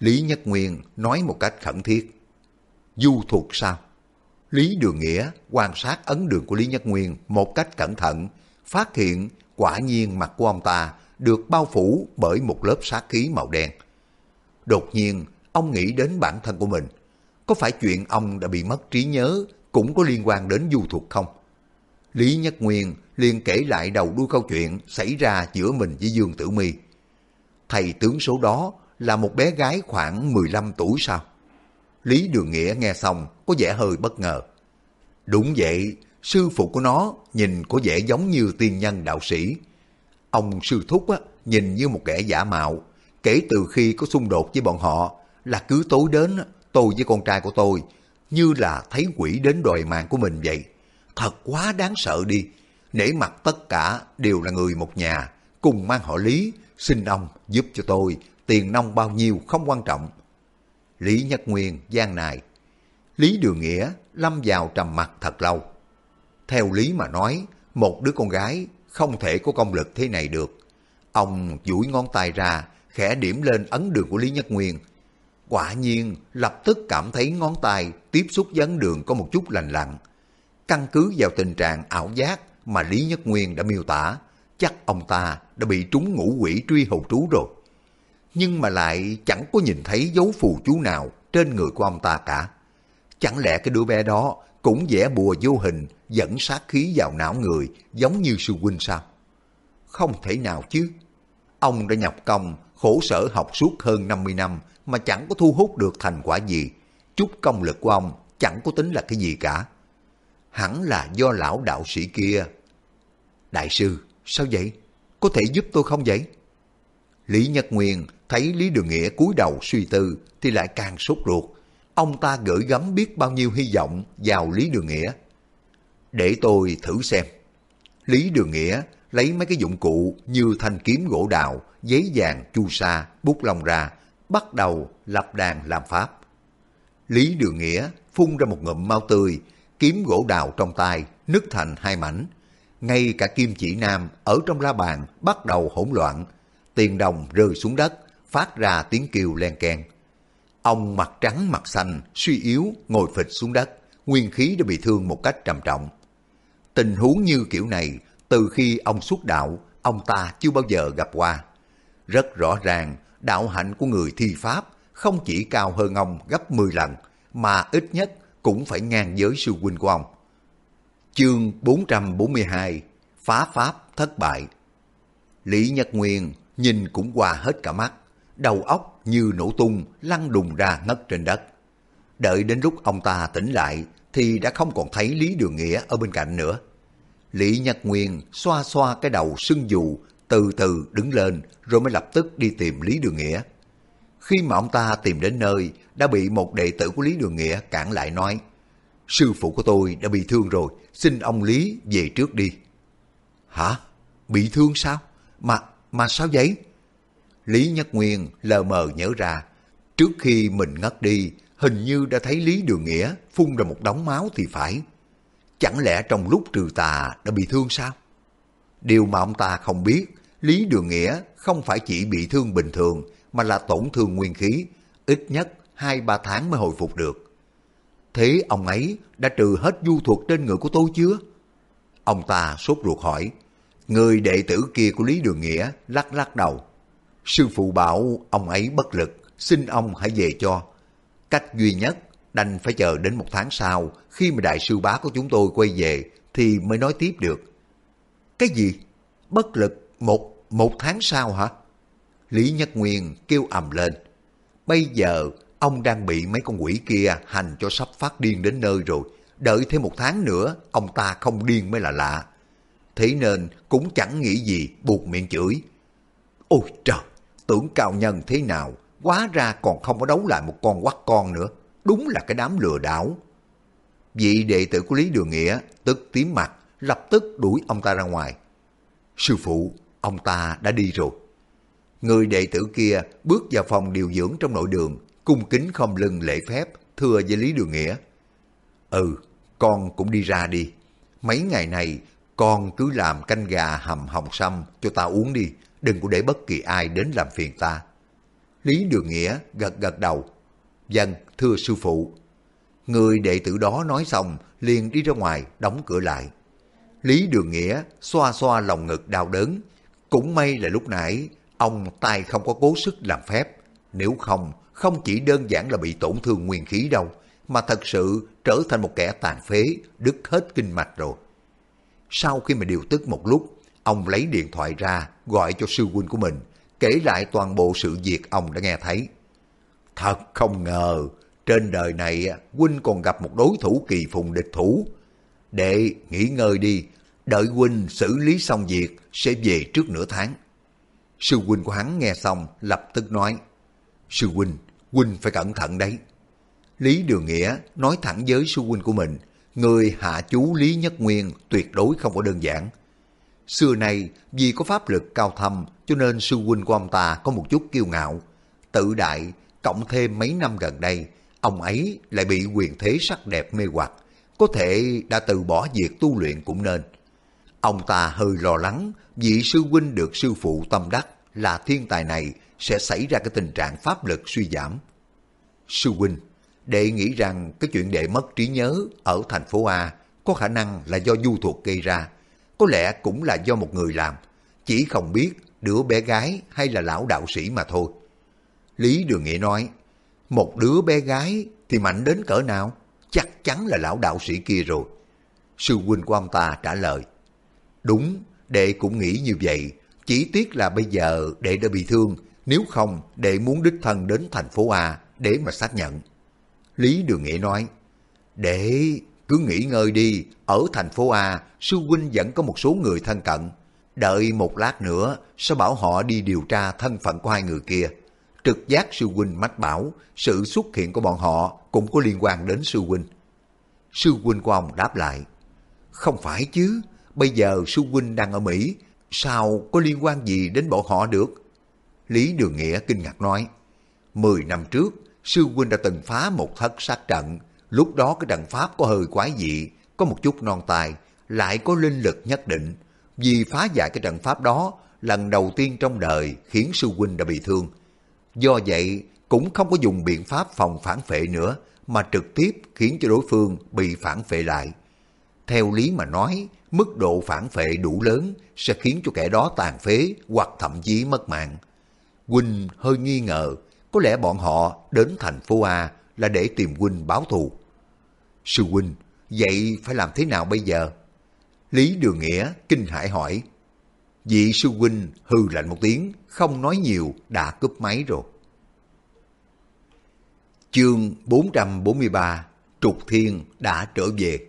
Lý Nhất Nguyên nói một cách khẩn thiết. Du thuộc sao? Lý Đường Nghĩa quan sát ấn đường của Lý Nhất Nguyên một cách cẩn thận, phát hiện quả nhiên mặt của ông ta được bao phủ bởi một lớp sát khí màu đen. Đột nhiên, ông nghĩ đến bản thân của mình. Có phải chuyện ông đã bị mất trí nhớ cũng có liên quan đến du thuật không? Lý Nhất Nguyên liền kể lại đầu đuôi câu chuyện xảy ra giữa mình với Dương Tử My. Thầy tướng số đó là một bé gái khoảng 15 tuổi sao? Lý Đường Nghĩa nghe xong có vẻ hơi bất ngờ. Đúng vậy, sư phụ của nó nhìn có vẻ giống như tiên nhân đạo sĩ. Ông sư thúc á, nhìn như một kẻ giả mạo. Kể từ khi có xung đột với bọn họ là cứ tối đến tôi với con trai của tôi như là thấy quỷ đến đòi mạng của mình vậy. Thật quá đáng sợ đi. Nể mặt tất cả đều là người một nhà, cùng mang họ Lý, xin ông giúp cho tôi, tiền nông bao nhiêu không quan trọng. Lý Nhất Nguyên gian nài. Lý Đường Nghĩa lâm vào trầm mặt thật lâu. Theo Lý mà nói, một đứa con gái không thể có công lực thế này được. Ông duỗi ngón tay ra, khẽ điểm lên ấn đường của Lý Nhất Nguyên. Quả nhiên, lập tức cảm thấy ngón tay tiếp xúc với ấn đường có một chút lành lặng. Căn cứ vào tình trạng ảo giác mà Lý Nhất Nguyên đã miêu tả, chắc ông ta đã bị trúng ngũ quỷ truy hầu trú rồi. Nhưng mà lại chẳng có nhìn thấy dấu phù chú nào trên người của ông ta cả. Chẳng lẽ cái đứa bé đó cũng vẽ bùa vô hình dẫn sát khí vào não người giống như sư huynh sao? Không thể nào chứ. Ông đã nhập công, khổ sở học suốt hơn 50 năm mà chẳng có thu hút được thành quả gì. Chút công lực của ông chẳng có tính là cái gì cả. Hẳn là do lão đạo sĩ kia. Đại sư, sao vậy? Có thể giúp tôi không vậy? Lý Nhật Nguyên thấy Lý Đường Nghĩa cúi đầu suy tư thì lại càng sốt ruột. Ông ta gửi gắm biết bao nhiêu hy vọng vào Lý Đường Nghĩa. Để tôi thử xem. Lý Đường Nghĩa lấy mấy cái dụng cụ như thanh kiếm gỗ đào, giấy vàng, chu sa, bút lông ra, bắt đầu lập đàn làm pháp. Lý Đường Nghĩa phun ra một ngụm mau tươi, kiếm gỗ đào trong tay, nứt thành hai mảnh. Ngay cả kim chỉ nam ở trong la bàn bắt đầu hỗn loạn, tiền đồng rơi xuống đất, phát ra tiếng kêu len keng. Ông mặt trắng mặt xanh, suy yếu, ngồi phịch xuống đất, nguyên khí đã bị thương một cách trầm trọng. Tình huống như kiểu này, từ khi ông xuất đạo, ông ta chưa bao giờ gặp qua. Rất rõ ràng, đạo hạnh của người thi pháp không chỉ cao hơn ông gấp 10 lần, mà ít nhất cũng phải ngang với sư huynh của ông. Chương 442 Phá Pháp thất bại Lý Nhật Nguyên nhìn cũng qua hết cả mắt, đầu óc như nổ tung lăn đùng ra ngất trên đất. Đợi đến lúc ông ta tỉnh lại thì đã không còn thấy Lý Đường Nghĩa ở bên cạnh nữa. Lý Nhật Nguyên xoa xoa cái đầu sưng dù, từ từ đứng lên rồi mới lập tức đi tìm Lý Đường Nghĩa. Khi mà ông ta tìm đến nơi, đã bị một đệ tử của Lý Đường Nghĩa cản lại nói, Sư phụ của tôi đã bị thương rồi, xin ông Lý về trước đi. Hả? Bị thương sao? Mà, mà sao vậy? Lý Nhất Nguyên lờ mờ nhớ ra, trước khi mình ngất đi, hình như đã thấy Lý Đường Nghĩa phun ra một đống máu thì phải. Chẳng lẽ trong lúc trừ tà đã bị thương sao? Điều mà ông ta không biết, Lý Đường Nghĩa không phải chỉ bị thương bình thường mà là tổn thương nguyên khí, ít nhất 2-3 tháng mới hồi phục được. Thế ông ấy đã trừ hết du thuật trên người của tôi chưa? Ông ta sốt ruột hỏi. Người đệ tử kia của Lý Đường Nghĩa lắc lắc đầu. Sư phụ bảo ông ấy bất lực, xin ông hãy về cho. Cách duy nhất đành phải chờ đến một tháng sau khi mà đại sư bá của chúng tôi quay về thì mới nói tiếp được. Cái gì? Bất lực một, một tháng sau hả? Lý Nhất Nguyên kêu ầm lên. Bây giờ ông đang bị mấy con quỷ kia hành cho sắp phát điên đến nơi rồi. Đợi thêm một tháng nữa, ông ta không điên mới là lạ. Thế nên cũng chẳng nghĩ gì buộc miệng chửi. Ôi trời, tưởng cao nhân thế nào, quá ra còn không có đấu lại một con quắt con nữa. Đúng là cái đám lừa đảo. Vị đệ tử của Lý Đường Nghĩa tức tím mặt, lập tức đuổi ông ta ra ngoài. Sư phụ, ông ta đã đi rồi. Người đệ tử kia bước vào phòng điều dưỡng trong nội đường, cung kính không lưng lễ phép, thưa với Lý Đường Nghĩa. Ừ, con cũng đi ra đi. Mấy ngày này, con cứ làm canh gà hầm hồng sâm cho ta uống đi, đừng có để bất kỳ ai đến làm phiền ta. Lý Đường Nghĩa gật gật đầu. Dân, thưa sư phụ. Người đệ tử đó nói xong, liền đi ra ngoài, đóng cửa lại. Lý Đường Nghĩa xoa xoa lòng ngực đau đớn. Cũng may là lúc nãy, ông tay không có cố sức làm phép. Nếu không, không chỉ đơn giản là bị tổn thương nguyên khí đâu, mà thật sự trở thành một kẻ tàn phế, đứt hết kinh mạch rồi. Sau khi mà điều tức một lúc, ông lấy điện thoại ra gọi cho sư huynh của mình, kể lại toàn bộ sự việc ông đã nghe thấy. Thật không ngờ, trên đời này huynh còn gặp một đối thủ kỳ phùng địch thủ. Đệ nghỉ ngơi đi, đợi huynh xử lý xong việc sẽ về trước nửa tháng. Sư huynh của hắn nghe xong lập tức nói, Sư huynh, huynh phải cẩn thận đấy. Lý Đường Nghĩa nói thẳng với sư huynh của mình, người hạ chú Lý Nhất Nguyên tuyệt đối không có đơn giản. Xưa nay vì có pháp lực cao thâm cho nên sư huynh của ông ta có một chút kiêu ngạo, tự đại, cộng thêm mấy năm gần đây, ông ấy lại bị quyền thế sắc đẹp mê hoặc, có thể đã từ bỏ việc tu luyện cũng nên. Ông ta hơi lo lắng vị sư huynh được sư phụ tâm đắc là thiên tài này sẽ xảy ra cái tình trạng pháp lực suy giảm. Sư huynh, đệ nghĩ rằng cái chuyện đệ mất trí nhớ ở thành phố A có khả năng là do du thuộc gây ra, có lẽ cũng là do một người làm, chỉ không biết đứa bé gái hay là lão đạo sĩ mà thôi. Lý Đường Nghĩa nói, một đứa bé gái thì mạnh đến cỡ nào? Chắc chắn là lão đạo sĩ kia rồi. Sư huynh của ông ta trả lời, đúng, đệ cũng nghĩ như vậy, chỉ tiếc là bây giờ đệ đã bị thương, nếu không đệ muốn đích thân đến thành phố A để mà xác nhận. Lý Đường Nghĩa nói, đệ cứ nghỉ ngơi đi, ở thành phố A, sư huynh vẫn có một số người thân cận. Đợi một lát nữa, sẽ bảo họ đi điều tra thân phận của hai người kia. Trực giác sư huynh mách bảo, sự xuất hiện của bọn họ cũng có liên quan đến sư huynh. Sư huynh của ông đáp lại, không phải chứ, bây giờ sư huynh đang ở Mỹ, sao có liên quan gì đến bọn họ được? Lý Đường Nghĩa kinh ngạc nói, mười năm trước, sư huynh đã từng phá một thất sát trận, lúc đó cái trận pháp có hơi quái dị, có một chút non tài, lại có linh lực nhất định. Vì phá giải cái trận pháp đó, lần đầu tiên trong đời khiến sư huynh đã bị thương. Do vậy, cũng không có dùng biện pháp phòng phản phệ nữa, mà trực tiếp khiến cho đối phương bị phản phệ lại. Theo lý mà nói, mức độ phản phệ đủ lớn sẽ khiến cho kẻ đó tàn phế hoặc thậm chí mất mạng. Huynh hơi nghi ngờ, có lẽ bọn họ đến thành phố A là để tìm Huynh báo thù. Sư Huynh, vậy phải làm thế nào bây giờ? Lý Đường Nghĩa kinh hãi hỏi. Vị sư huynh hư lạnh một tiếng, không nói nhiều, đã cúp máy rồi. Chương 443 Trục Thiên đã trở về.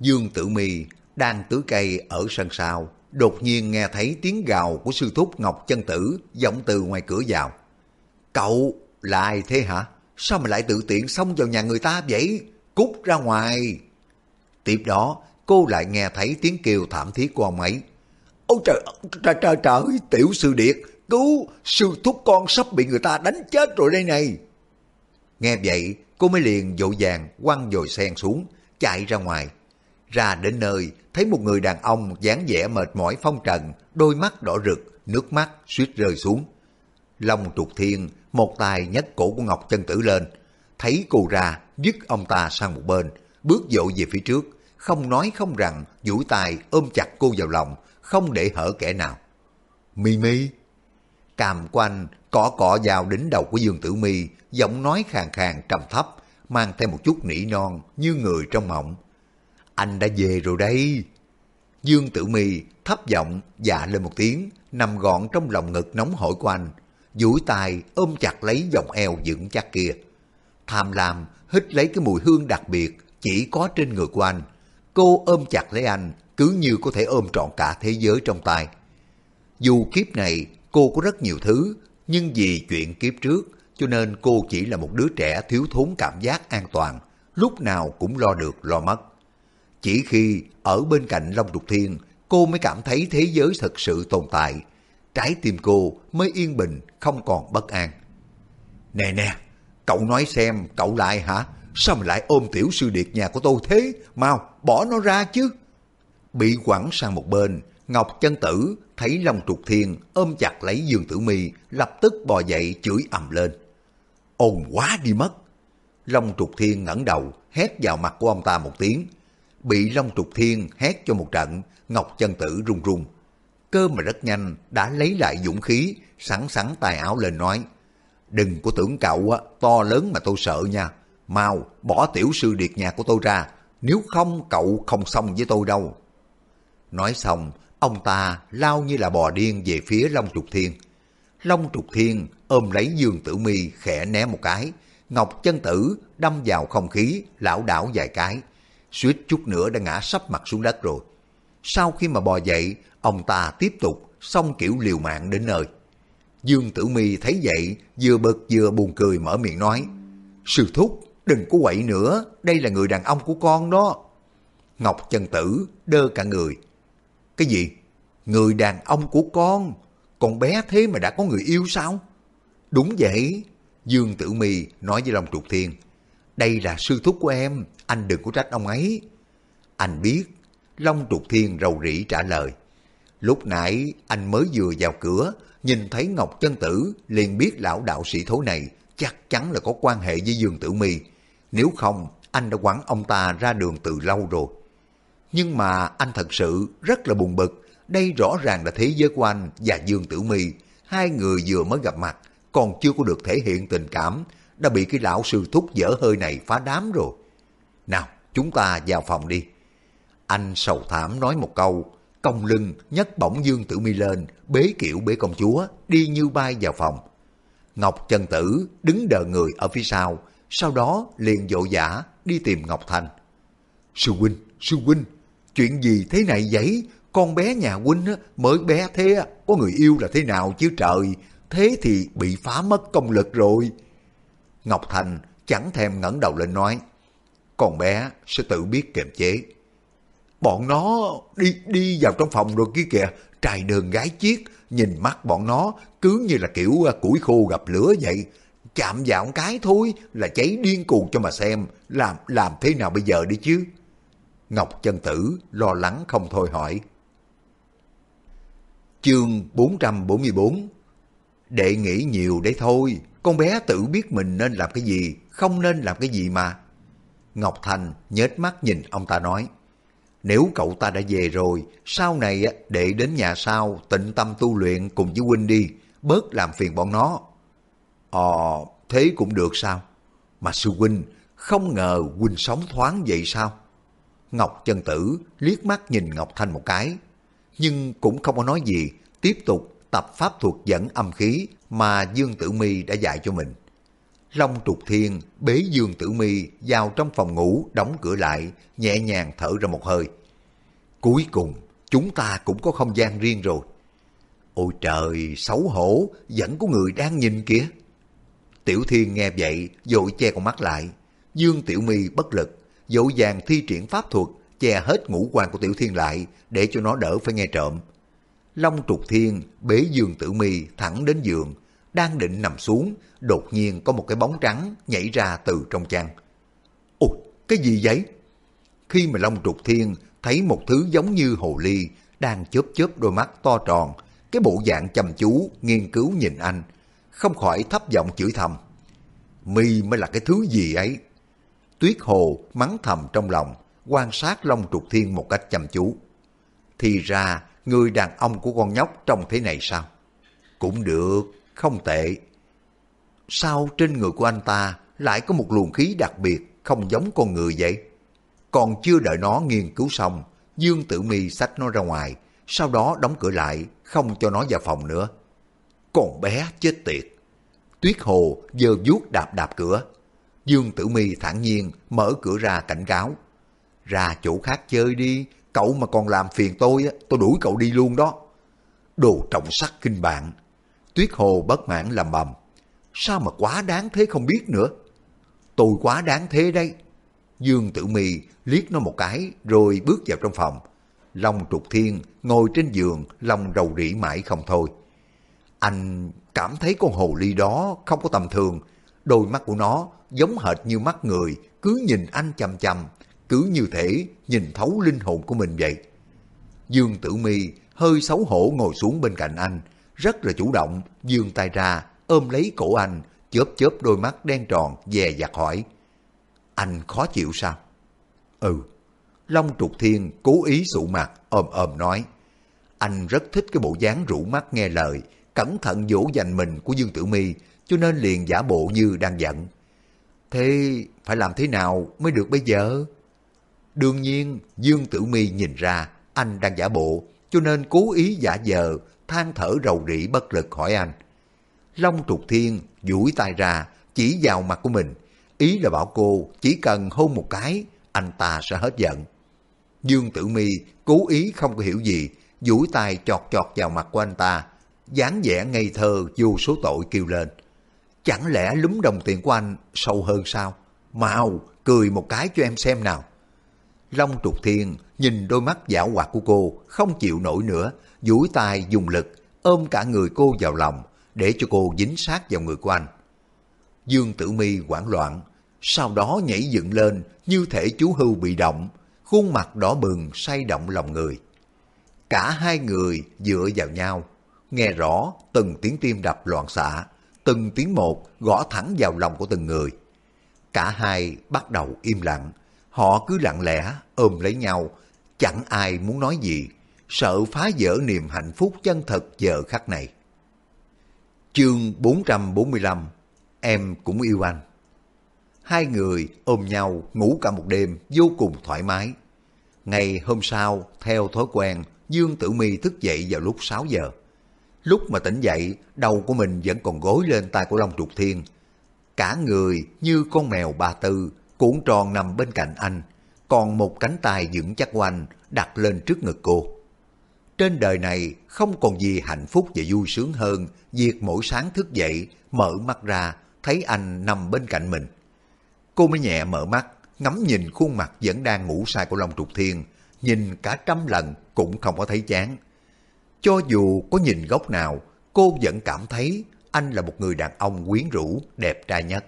Dương Tử Mi đang tưới cây ở sân sau, đột nhiên nghe thấy tiếng gào của sư thúc Ngọc Chân Tử vọng từ ngoài cửa vào. Cậu, là ai thế hả? Sao mà lại tự tiện xông vào nhà người ta vậy? Cút ra ngoài! Tiếp đó, cô lại nghe thấy tiếng kêu thảm thiết của ông ấy. Ôi trời, trời, trời, trời, tiểu sư điệt, cứu, sư thúc con sắp bị người ta đánh chết rồi đây này. Nghe vậy, cô mới liền dội vàng quăng dồi sen xuống, chạy ra ngoài. Ra đến nơi, thấy một người đàn ông dáng vẻ mệt mỏi phong trần, đôi mắt đỏ rực, nước mắt suýt rơi xuống. Long trục thiên, một tay nhấc cổ của Ngọc chân tử lên, thấy cô ra, dứt ông ta sang một bên, bước dội về phía trước, không nói không rằng, duỗi tay ôm chặt cô vào lòng, không để hở kẻ nào. Mi Mi, càm của anh cọ cọ vào đỉnh đầu của Dương Tử Mi, giọng nói khàn khàn trầm thấp, mang theo một chút nỉ non như người trong mộng. Anh đã về rồi đây. Dương Tử Mi thấp giọng dạ lên một tiếng, nằm gọn trong lòng ngực nóng hổi của anh, duỗi tay ôm chặt lấy vòng eo vững chắc kia. Tham lam hít lấy cái mùi hương đặc biệt chỉ có trên người của anh. Cô ôm chặt lấy anh, cứ như có thể ôm trọn cả thế giới trong tay. Dù kiếp này cô có rất nhiều thứ, nhưng vì chuyện kiếp trước, cho nên cô chỉ là một đứa trẻ thiếu thốn cảm giác an toàn, lúc nào cũng lo được lo mất. Chỉ khi ở bên cạnh Long Trục Thiên, cô mới cảm thấy thế giới thật sự tồn tại. Trái tim cô mới yên bình, không còn bất an. Nè nè, cậu nói xem, cậu lại hả? Sao mà lại ôm tiểu sư điệt nhà của tôi thế? Mau, bỏ nó ra chứ. Bị quẳng sang một bên, Ngọc chân tử thấy Long Trục Thiên ôm chặt lấy Dương Tử Mi, lập tức bò dậy chửi ầm lên. Ồn quá đi mất. Long Trục Thiên ngẩng đầu, hét vào mặt của ông ta một tiếng. Bị Long Trục Thiên hét cho một trận, Ngọc chân tử run run. Cơ mà rất nhanh, đã lấy lại dũng khí, sẵn sẵn tài áo lên nói. Đừng có tưởng cậu á, to lớn mà tôi sợ nha. Mau, bỏ tiểu sư điệt nhà của tôi ra, nếu không cậu không xong với tôi đâu. Nói xong, ông ta lao như là bò điên về phía Long Trục Thiên. Long Trục Thiên ôm lấy Dương Tử Mi khẽ né một cái, Ngọc chân tử đâm vào không khí, lão đảo vài cái, suýt chút nữa đã ngã sắp mặt xuống đất rồi. Sau khi mà bò dậy, ông ta tiếp tục xong kiểu liều mạng đến nơi. Dương Tử Mi thấy vậy, vừa bực vừa buồn cười mở miệng nói, Sư thúc, đừng có quậy nữa, đây là người đàn ông của con đó. Ngọc chân tử đơ cả người. Cái gì? Người đàn ông của con? con bé thế mà đã có người yêu sao? Đúng vậy. Dương Tử Mi nói với Long Trục Thiên. Đây là sư thúc của em, anh đừng có trách ông ấy. Anh biết. Long Trục Thiên rầu rĩ trả lời. Lúc nãy anh mới vừa vào cửa, nhìn thấy Ngọc Chân Tử liền biết lão đạo sĩ thối này chắc chắn là có quan hệ với Dương Tử Mi. Nếu không, anh đã quẳng ông ta ra đường từ lâu rồi. Nhưng mà anh thật sự rất là buồn bực. Đây rõ ràng là thế giới của anh và Dương Tử Mi. Hai người vừa mới gặp mặt, còn chưa có được thể hiện tình cảm, đã bị cái lão sư thúc dở hơi này phá đám rồi. Nào, chúng ta vào phòng đi. Anh sầu thảm nói một câu, cong lưng nhấc bổng Dương Tử Mi lên, bế kiểu bế công chúa, đi như bay vào phòng. Ngọc Trần Tử đứng đợi người ở phía sau, sau đó liền vội vã đi tìm Ngọc Thành. Sư huynh, sư huynh, chuyện gì thế này vậy? Con bé nhà huynh mới bé thế, có người yêu là thế nào chứ trời, thế thì bị phá mất công lực rồi. Ngọc Thành chẳng thèm ngẩng đầu lên nói, con bé sẽ tự biết kiềm chế. Bọn nó đi đi vào trong phòng rồi kia kìa, trai đường gái chiếc, nhìn mắt bọn nó cứ như là kiểu à, củi khô gặp lửa vậy. Chạm vào một cái thôi là cháy điên cuồng cho mà xem, làm làm thế nào bây giờ đi chứ? Ngọc Chân Tử lo lắng không thôi hỏi. Chương 444 Đệ nghĩ nhiều đấy thôi, con bé tự biết mình nên làm cái gì, không nên làm cái gì mà. Ngọc Thành nhếch mắt nhìn ông ta nói. Nếu cậu ta đã về rồi, sau này để đến nhà sau tịnh tâm tu luyện cùng với huynh đi, bớt làm phiền bọn nó. Ờ, thế cũng được sao? Mà sư huynh, không ngờ huynh sống thoáng vậy sao? Ngọc chân tử liếc mắt nhìn Ngọc Thanh một cái, nhưng cũng không có nói gì, tiếp tục tập pháp thuật dẫn âm khí mà Dương Tử Mi đã dạy cho mình. Long trục thiên bế Dương Tử Mi vào trong phòng ngủ đóng cửa lại, nhẹ nhàng thở ra một hơi. Cuối cùng, chúng ta cũng có không gian riêng rồi. Ôi trời, xấu hổ, vẫn có người đang nhìn kìa. Tiểu Thiên nghe vậy, vội che con mắt lại. Dương Tiểu Mi bất lực, dội vàng thi triển pháp thuật, che hết ngũ quan của Tiểu Thiên lại, để cho nó đỡ phải nghe trộm. Long trục thiên bế Dương Tử Mi thẳng đến giường, đang định nằm xuống, đột nhiên có một cái bóng trắng nhảy ra từ trong chăn. Ủa, cái gì vậy? Khi mà Long trục thiên thấy một thứ giống như hồ ly đang chớp chớp đôi mắt to tròn, cái bộ dạng chăm chú nghiên cứu nhìn anh, không khỏi thấp giọng chửi thầm. Mi mới là cái thứ gì ấy? Tuyết Hồ mắng thầm trong lòng, quan sát Long Trục Thiên một cách chăm chú. Thì ra, người đàn ông của con nhóc trông thế này sao? Cũng được, không tệ. Sao trên người của anh ta lại có một luồng khí đặc biệt không giống con người vậy? Còn chưa đợi nó nghiên cứu xong, Dương Tử Mi xách nó ra ngoài, sau đó đóng cửa lại, không cho nó vào phòng nữa. Còn bé chết tiệt. Tuyết Hồ giờ vuốt đạp đạp cửa. Dương Tử Mi thản nhiên mở cửa ra cảnh cáo. Ra chỗ khác chơi đi, cậu mà còn làm phiền tôi, tôi đuổi cậu đi luôn đó. Đồ trọng sắc kinh bạn. Tuyết Hồ bất mãn làm bầm. Sao mà quá đáng thế không biết nữa. Tôi quá đáng thế đấy. Dương Tử Mì liếc nó một cái rồi bước vào trong phòng. Long trục thiên ngồi trên giường lòng rầu rĩ mãi không thôi. Anh cảm thấy con hồ ly đó không có tầm thường. Đôi mắt của nó giống hệt như mắt người cứ nhìn anh chằm chằm cứ như thể nhìn thấu linh hồn của mình vậy. Dương Tử Mi hơi xấu hổ ngồi xuống bên cạnh anh, rất là chủ động, dương tay ra, ôm lấy cổ anh, chớp chớp đôi mắt đen tròn, dè dặt hỏi. Anh khó chịu sao? Ừ. Long trục thiên cố ý sụ mặt, ôm ôm nói. Anh rất thích cái bộ dáng rũ mắt nghe lời, cẩn thận dỗ dành mình của Dương Tử Mi, cho nên liền giả bộ như đang giận. Thế phải làm thế nào mới được bây giờ? Đương nhiên, Dương Tử Mi nhìn ra anh đang giả bộ, cho nên cố ý giả vờ, than thở rầu rĩ bất lực hỏi anh. Long trục thiên duỗi tay ra, chỉ vào mặt của mình, ý là bảo cô chỉ cần hôn một cái, anh ta sẽ hết giận. Dương Tử Mi cố ý không có hiểu gì, duỗi tay chọt chọt vào mặt của anh ta, dáng vẻ ngây thơ vô số tội kêu lên. Chẳng lẽ lúm đồng tiền của anh sâu hơn sao? Mau, cười một cái cho em xem nào. Long trục thiên nhìn đôi mắt giả hoạt của cô không chịu nổi nữa, duỗi tay dùng lực ôm cả người cô vào lòng để cho cô dính sát vào người của anh. Dương Tử Mi hoảng loạn, sau đó nhảy dựng lên như thể chú hưu bị động, khuôn mặt đỏ bừng say động lòng người. Cả hai người dựa vào nhau, nghe rõ từng tiếng tim đập loạn xạ, từng tiếng một gõ thẳng vào lòng của từng người. Cả hai bắt đầu im lặng, họ cứ lặng lẽ ôm lấy nhau, chẳng ai muốn nói gì, sợ phá vỡ niềm hạnh phúc chân thật giờ khắc này. Chương 445 Em cũng yêu anh Hai người ôm nhau ngủ cả một đêm vô cùng thoải mái. Ngày hôm sau, theo thói quen, Dương Tử Mi thức dậy vào lúc 6 giờ. Lúc mà tỉnh dậy, đầu của mình vẫn còn gối lên tay của Long Trục Thiên. Cả người như con mèo ba tư, cuộn tròn nằm bên cạnh anh, còn một cánh tay vững chắc quanh anh đặt lên trước ngực cô. Trên đời này không còn gì hạnh phúc và vui sướng hơn việc mỗi sáng thức dậy, mở mắt ra, thấy anh nằm bên cạnh mình. Cô mới nhẹ mở mắt, ngắm nhìn khuôn mặt vẫn đang ngủ say của Long Trục Thiên, nhìn cả trăm lần cũng không có thấy chán. Cho dù có nhìn góc nào, cô vẫn cảm thấy anh là một người đàn ông quyến rũ, đẹp trai nhất.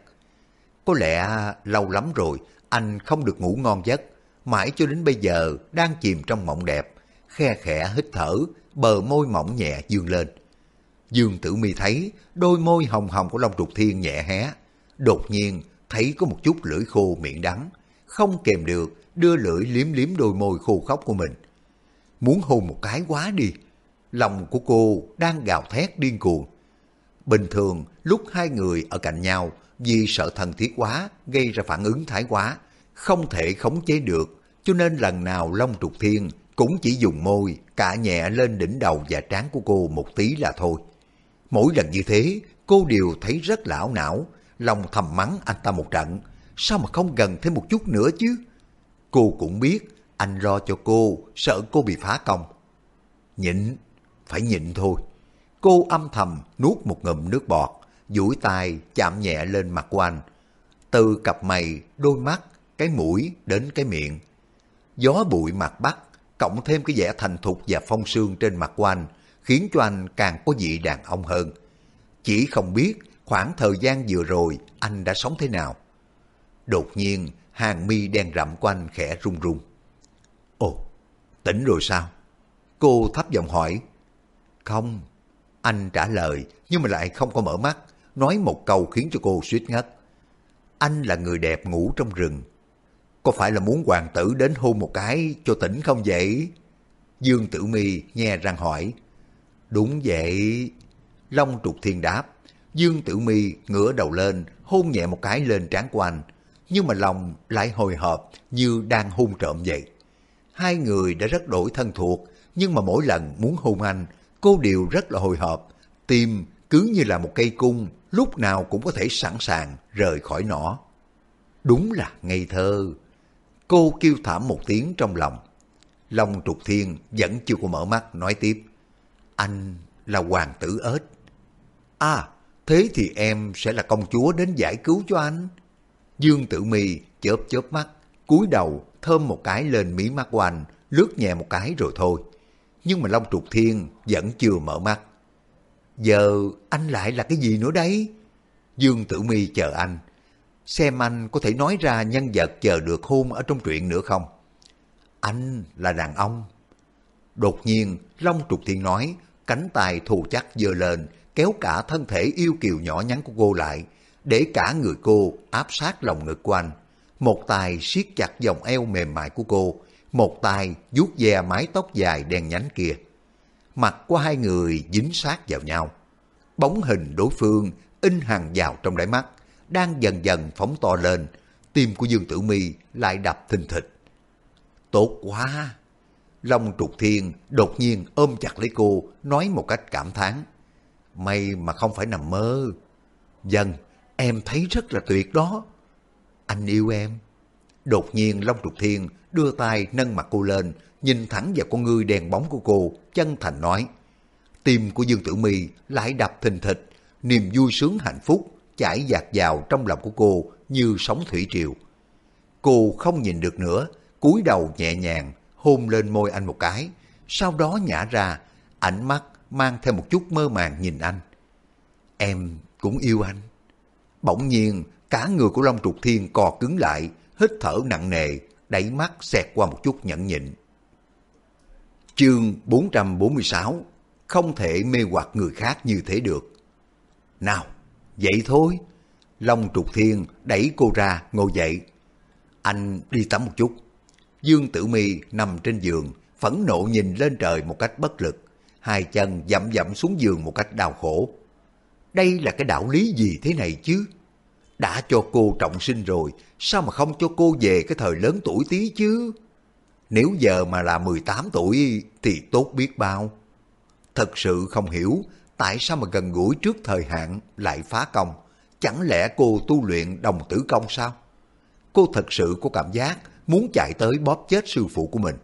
Có lẽ lâu lắm rồi anh không được ngủ ngon giấc, mãi cho đến bây giờ đang chìm trong mộng đẹp, khe khẽ hít thở, bờ môi mỏng nhẹ dương lên. Dương Tử Mi thấy đôi môi hồng hồng của Long Trục Thiên nhẹ hé, đột nhiên thấy có một chút lưỡi khô miệng đắng, không kèm được đưa lưỡi liếm liếm đôi môi khô khóc của mình. Muốn hôn một cái quá đi, lòng của cô đang gào thét điên cuồng. Bình thường lúc hai người ở cạnh nhau vì sợ thân thiết quá gây ra phản ứng thái quá, không thể khống chế được, cho nên lần nào Long Trục Thiên cũng chỉ dùng môi cả nhẹ lên đỉnh đầu và trán của cô một tí là thôi. Mỗi lần như thế, cô đều thấy rất lão não, lòng thầm mắng anh ta một trận, sao mà không gần thêm một chút nữa chứ? Cô cũng biết anh lo cho cô, sợ cô bị phá công. Nhịn, phải nhịn thôi. Cô âm thầm nuốt một ngụm nước bọt, duỗi tay chạm nhẹ lên mặt của anh. Từ cặp mày, đôi mắt, cái mũi đến cái miệng. Gió bụi mặt bắc, cộng thêm cái vẻ thành thục và phong sương trên mặt của anh, khiến cho anh càng có vị đàn ông hơn. Chỉ không biết khoảng thời gian vừa rồi anh đã sống thế nào. Đột nhiên, hàng mi đen rậm của anh khẽ run run. Ồ, tỉnh rồi sao? Cô thấp giọng hỏi. Không, anh trả lời nhưng mà lại không có mở mắt, nói một câu khiến cho cô suýt ngất. Anh là người đẹp ngủ trong rừng. Có phải là muốn hoàng tử đến hôn một cái cho tỉnh không vậy? Dương Tử Mi nghe răng hỏi. Đúng vậy. Long trục thiên đáp. Dương Tử Mi ngửa đầu lên, hôn nhẹ một cái lên trán của anh. Nhưng mà lòng lại hồi hộp như đang hôn trộm vậy. hai người đã rất đổi thân thuộc, nhưng mà mỗi lần muốn hôn anh, cô đều rất là hồi hộp, tim cứ như là một cây cung, lúc nào cũng có thể sẵn sàng rời khỏi nó. Đúng là ngây thơ. Cô kêu thảm một tiếng trong lòng. Long trục thiên vẫn chưa có mở mắt nói tiếp. Anh là hoàng tử ếch. À, thế thì em sẽ là công chúa đến giải cứu cho anh. Dương Tử Mi chớp chớp mắt, cúi đầu thơm một cái lên mí mắt của anh, lướt nhẹ một cái rồi thôi. Nhưng mà Long Trục Thiên vẫn chưa mở mắt. Giờ anh lại là cái gì nữa đấy? Dương Tử Mi chờ anh. Xem anh có thể nói ra nhân vật chờ được hôn ở trong truyện nữa không? Anh là đàn ông. Đột nhiên, Long Trục Thiên nói, cánh tay thù chắc dơ lên, kéo cả thân thể yêu kiều nhỏ nhắn của cô lại, để cả người cô áp sát lòng ngực của anh. Một tay siết chặt vòng eo mềm mại của cô, một tay vuốt ve mái tóc dài đen nhánh kia. Mặt của hai người dính sát vào nhau. Bóng hình đối phương in hàng vào trong đáy mắt, đang dần dần phóng to lên, tim của Dương Tử Mi lại đập thình thịch. Tốt quá! Long trục thiên đột nhiên ôm chặt lấy cô, nói một cách cảm thán. May mà không phải nằm mơ. dần em thấy rất là tuyệt đó. Anh yêu em. Đột nhiên Long trục thiên đưa tay nâng mặt cô lên, nhìn thẳng vào con ngươi đèn bóng của cô, chân thành nói. Tim của Dương Tử Mi lại đập thình thịch, niềm vui sướng hạnh phúc chảy dạt vào trong lòng của cô như sóng thủy triều. Cô không nhìn được nữa, cúi đầu nhẹ nhàng hôn lên môi anh một cái, sau đó nhả ra, ánh mắt mang theo một chút mơ màng nhìn anh. Em cũng yêu anh. Bỗng nhiên, cả người của Long Trục Thiên cò cứng lại, hít thở nặng nề, đẩy mắt xẹt qua một chút nhẫn nhịn. Chương 446 Không thể mê hoặc người khác như thế được. Nào, vậy thôi. Long Trục Thiên đẩy cô ra ngồi dậy. Anh đi tắm một chút. Dương Tử Mi nằm trên giường, phẫn nộ nhìn lên trời một cách bất lực, hai chân dậm dậm xuống giường một cách đau khổ. Đây là cái đạo lý gì thế này chứ? Đã cho cô trọng sinh rồi, sao mà không cho cô về cái thời lớn tuổi tí chứ? Nếu giờ mà là 18 tuổi thì tốt biết bao. Thật sự không hiểu tại sao mà gần gũi trước thời hạn lại phá công. Chẳng lẽ cô tu luyện đồng tử công sao? Cô thật sự có cảm giác muốn chạy tới bóp chết sư phụ của mình.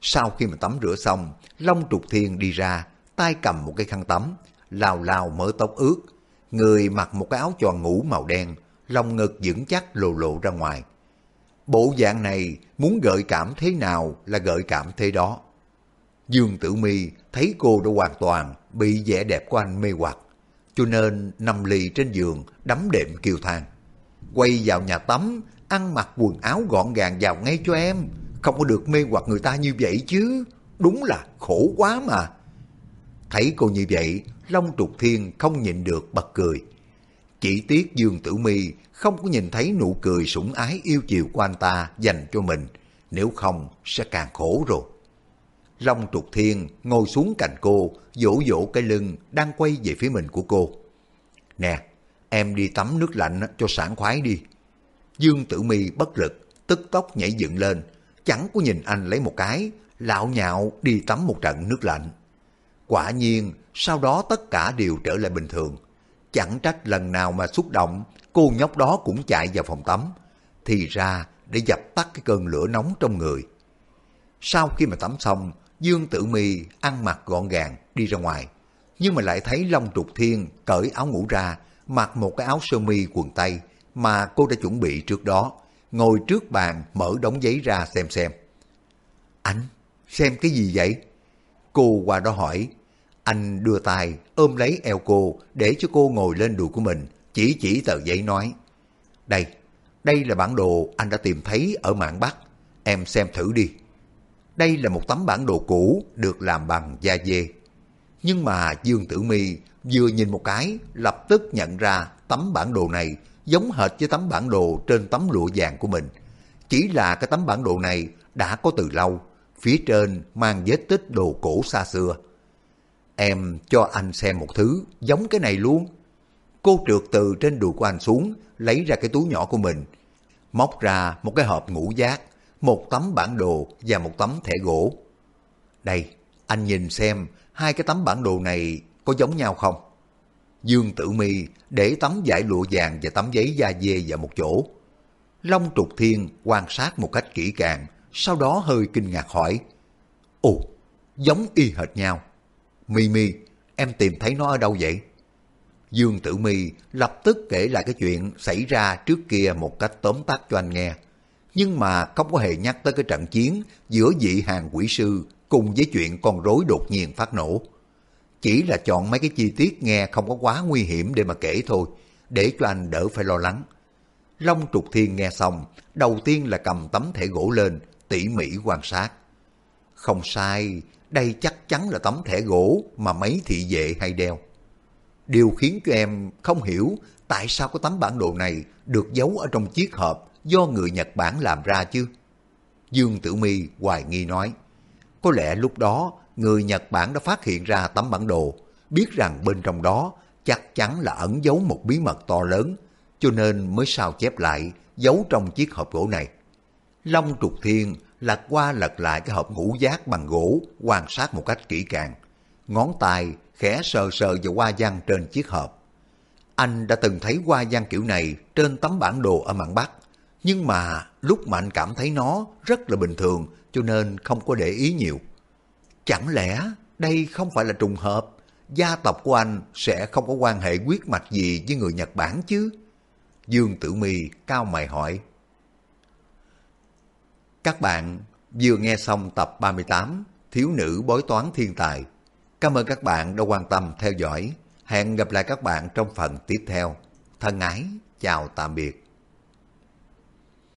Sau khi mà tắm rửa xong, Long Trục Thiên đi ra, tay cầm một cái khăn tắm, lào lào mở tóc ướt, người mặc một cái áo choàng ngủ màu đen, lông ngực vững chắc lộ lộ ra ngoài. Bộ dạng này muốn gợi cảm thế nào là gợi cảm thế đó. Dương Tử Mi thấy cô đã hoàn toàn bị vẻ đẹp của anh mê hoặc, cho nên nằm lì trên giường đắm đệm kêu than. Quay vào nhà tắm, ăn mặc quần áo gọn gàng vào ngay cho em, không có được mê hoặc người ta như vậy chứ, đúng là khổ quá mà. Thấy cô như vậy, Long Trục Thiên không nhịn được bật cười. Chỉ tiếc Dương Tử Mi không có nhìn thấy nụ cười sủng ái yêu chiều của anh ta dành cho mình, nếu không sẽ càng khổ rồi. Long Trục Thiên ngồi xuống cạnh cô, vỗ vỗ cái lưng đang quay về phía mình của cô. Nè, em đi tắm nước lạnh cho sảng khoái đi. Dương Tử Mi bất lực, tức tốc nhảy dựng lên, chẳng có nhìn anh lấy một cái, lạo nhạo đi tắm một trận nước lạnh. Quả nhiên, sau đó tất cả đều trở lại bình thường. Chẳng trách lần nào mà xúc động, cô nhóc đó cũng chạy vào phòng tắm. Thì ra, để dập tắt cái cơn lửa nóng trong người. Sau khi mà tắm xong, Dương Tử Mi ăn mặc gọn gàng đi ra ngoài. Nhưng mà lại thấy Long Trục Thiên cởi áo ngủ ra, mặc một cái áo sơ mi quần tây, mà cô đã chuẩn bị trước đó, ngồi trước bàn mở đống giấy ra xem xem. Anh, xem cái gì vậy? Cô qua đó hỏi. Anh đưa tay ôm lấy eo cô để cho cô ngồi lên đùi của mình, chỉ chỉ tờ giấy nói. Đây, đây là bản đồ anh đã tìm thấy ở mạng Bắc, em xem thử đi. Đây là một tấm bản đồ cũ được làm bằng da dê. Nhưng mà Dương Tử Mi vừa nhìn một cái lập tức nhận ra tấm bản đồ này giống hệt với tấm bản đồ trên tấm lụa vàng của mình. Chỉ là cái tấm bản đồ này đã có từ lâu, phía trên mang vết tích đồ cổ xa xưa. Em cho anh xem một thứ giống cái này luôn. Cô trượt từ trên đùi của anh xuống, lấy ra cái túi nhỏ của mình, móc ra một cái hộp ngũ giác, một tấm bản đồ và một tấm thẻ gỗ. Đây, anh nhìn xem hai cái tấm bản đồ này có giống nhau không? Dương Tử Mi để tấm vải lụa vàng và tấm giấy da dê vào một chỗ. Long Trục Thiên quan sát một cách kỹ càng, sau đó hơi kinh ngạc hỏi. Ồ, giống y hệt nhau. Mi Mi, em tìm thấy nó ở đâu vậy? Dương Tử Mi lập tức kể lại cái chuyện xảy ra trước kia một cách tóm tắt cho anh nghe. Nhưng mà không có hề nhắc tới cái trận chiến giữa vị hàng quỷ sư cùng với chuyện con rối đột nhiên phát nổ. Chỉ là chọn mấy cái chi tiết nghe không có quá nguy hiểm để mà kể thôi, để cho anh đỡ phải lo lắng. Long trục thiên nghe xong, đầu tiên là cầm tấm thẻ gỗ lên, tỉ mỉ quan sát. Không sai, đây chắc chắn là tấm thẻ gỗ mà mấy thị vệ hay đeo. Điều khiến cho em không hiểu tại sao có tấm bản đồ này được giấu ở trong chiếc hộp do người Nhật Bản làm ra chứ. Dương Tử Mi hoài nghi nói, có lẽ lúc đó người Nhật Bản đã phát hiện ra tấm bản đồ, biết rằng bên trong đó chắc chắn là ẩn giấu một bí mật to lớn, cho nên mới sao chép lại, giấu trong chiếc hộp gỗ này. Long trục thiên lật qua lật lại cái hộp ngũ giác bằng gỗ, quan sát một cách kỹ càng. Ngón tay khẽ sờ sờ vào hoa văn trên chiếc hộp. Anh đã từng thấy hoa văn kiểu này trên tấm bản đồ ở mạn Bắc, nhưng mà lúc mà anh cảm thấy nó rất là bình thường cho nên không có để ý nhiều. Chẳng lẽ đây không phải là trùng hợp, gia tộc của anh sẽ không có quan hệ quyết mạch gì với người Nhật Bản chứ? Dương Tử Mi cao mày hỏi. Các bạn vừa nghe xong tập 38 Thiếu nữ bói toán thiên tài. Cảm ơn các bạn đã quan tâm theo dõi. Hẹn gặp lại các bạn trong phần tiếp theo. Thân ái, chào tạm biệt.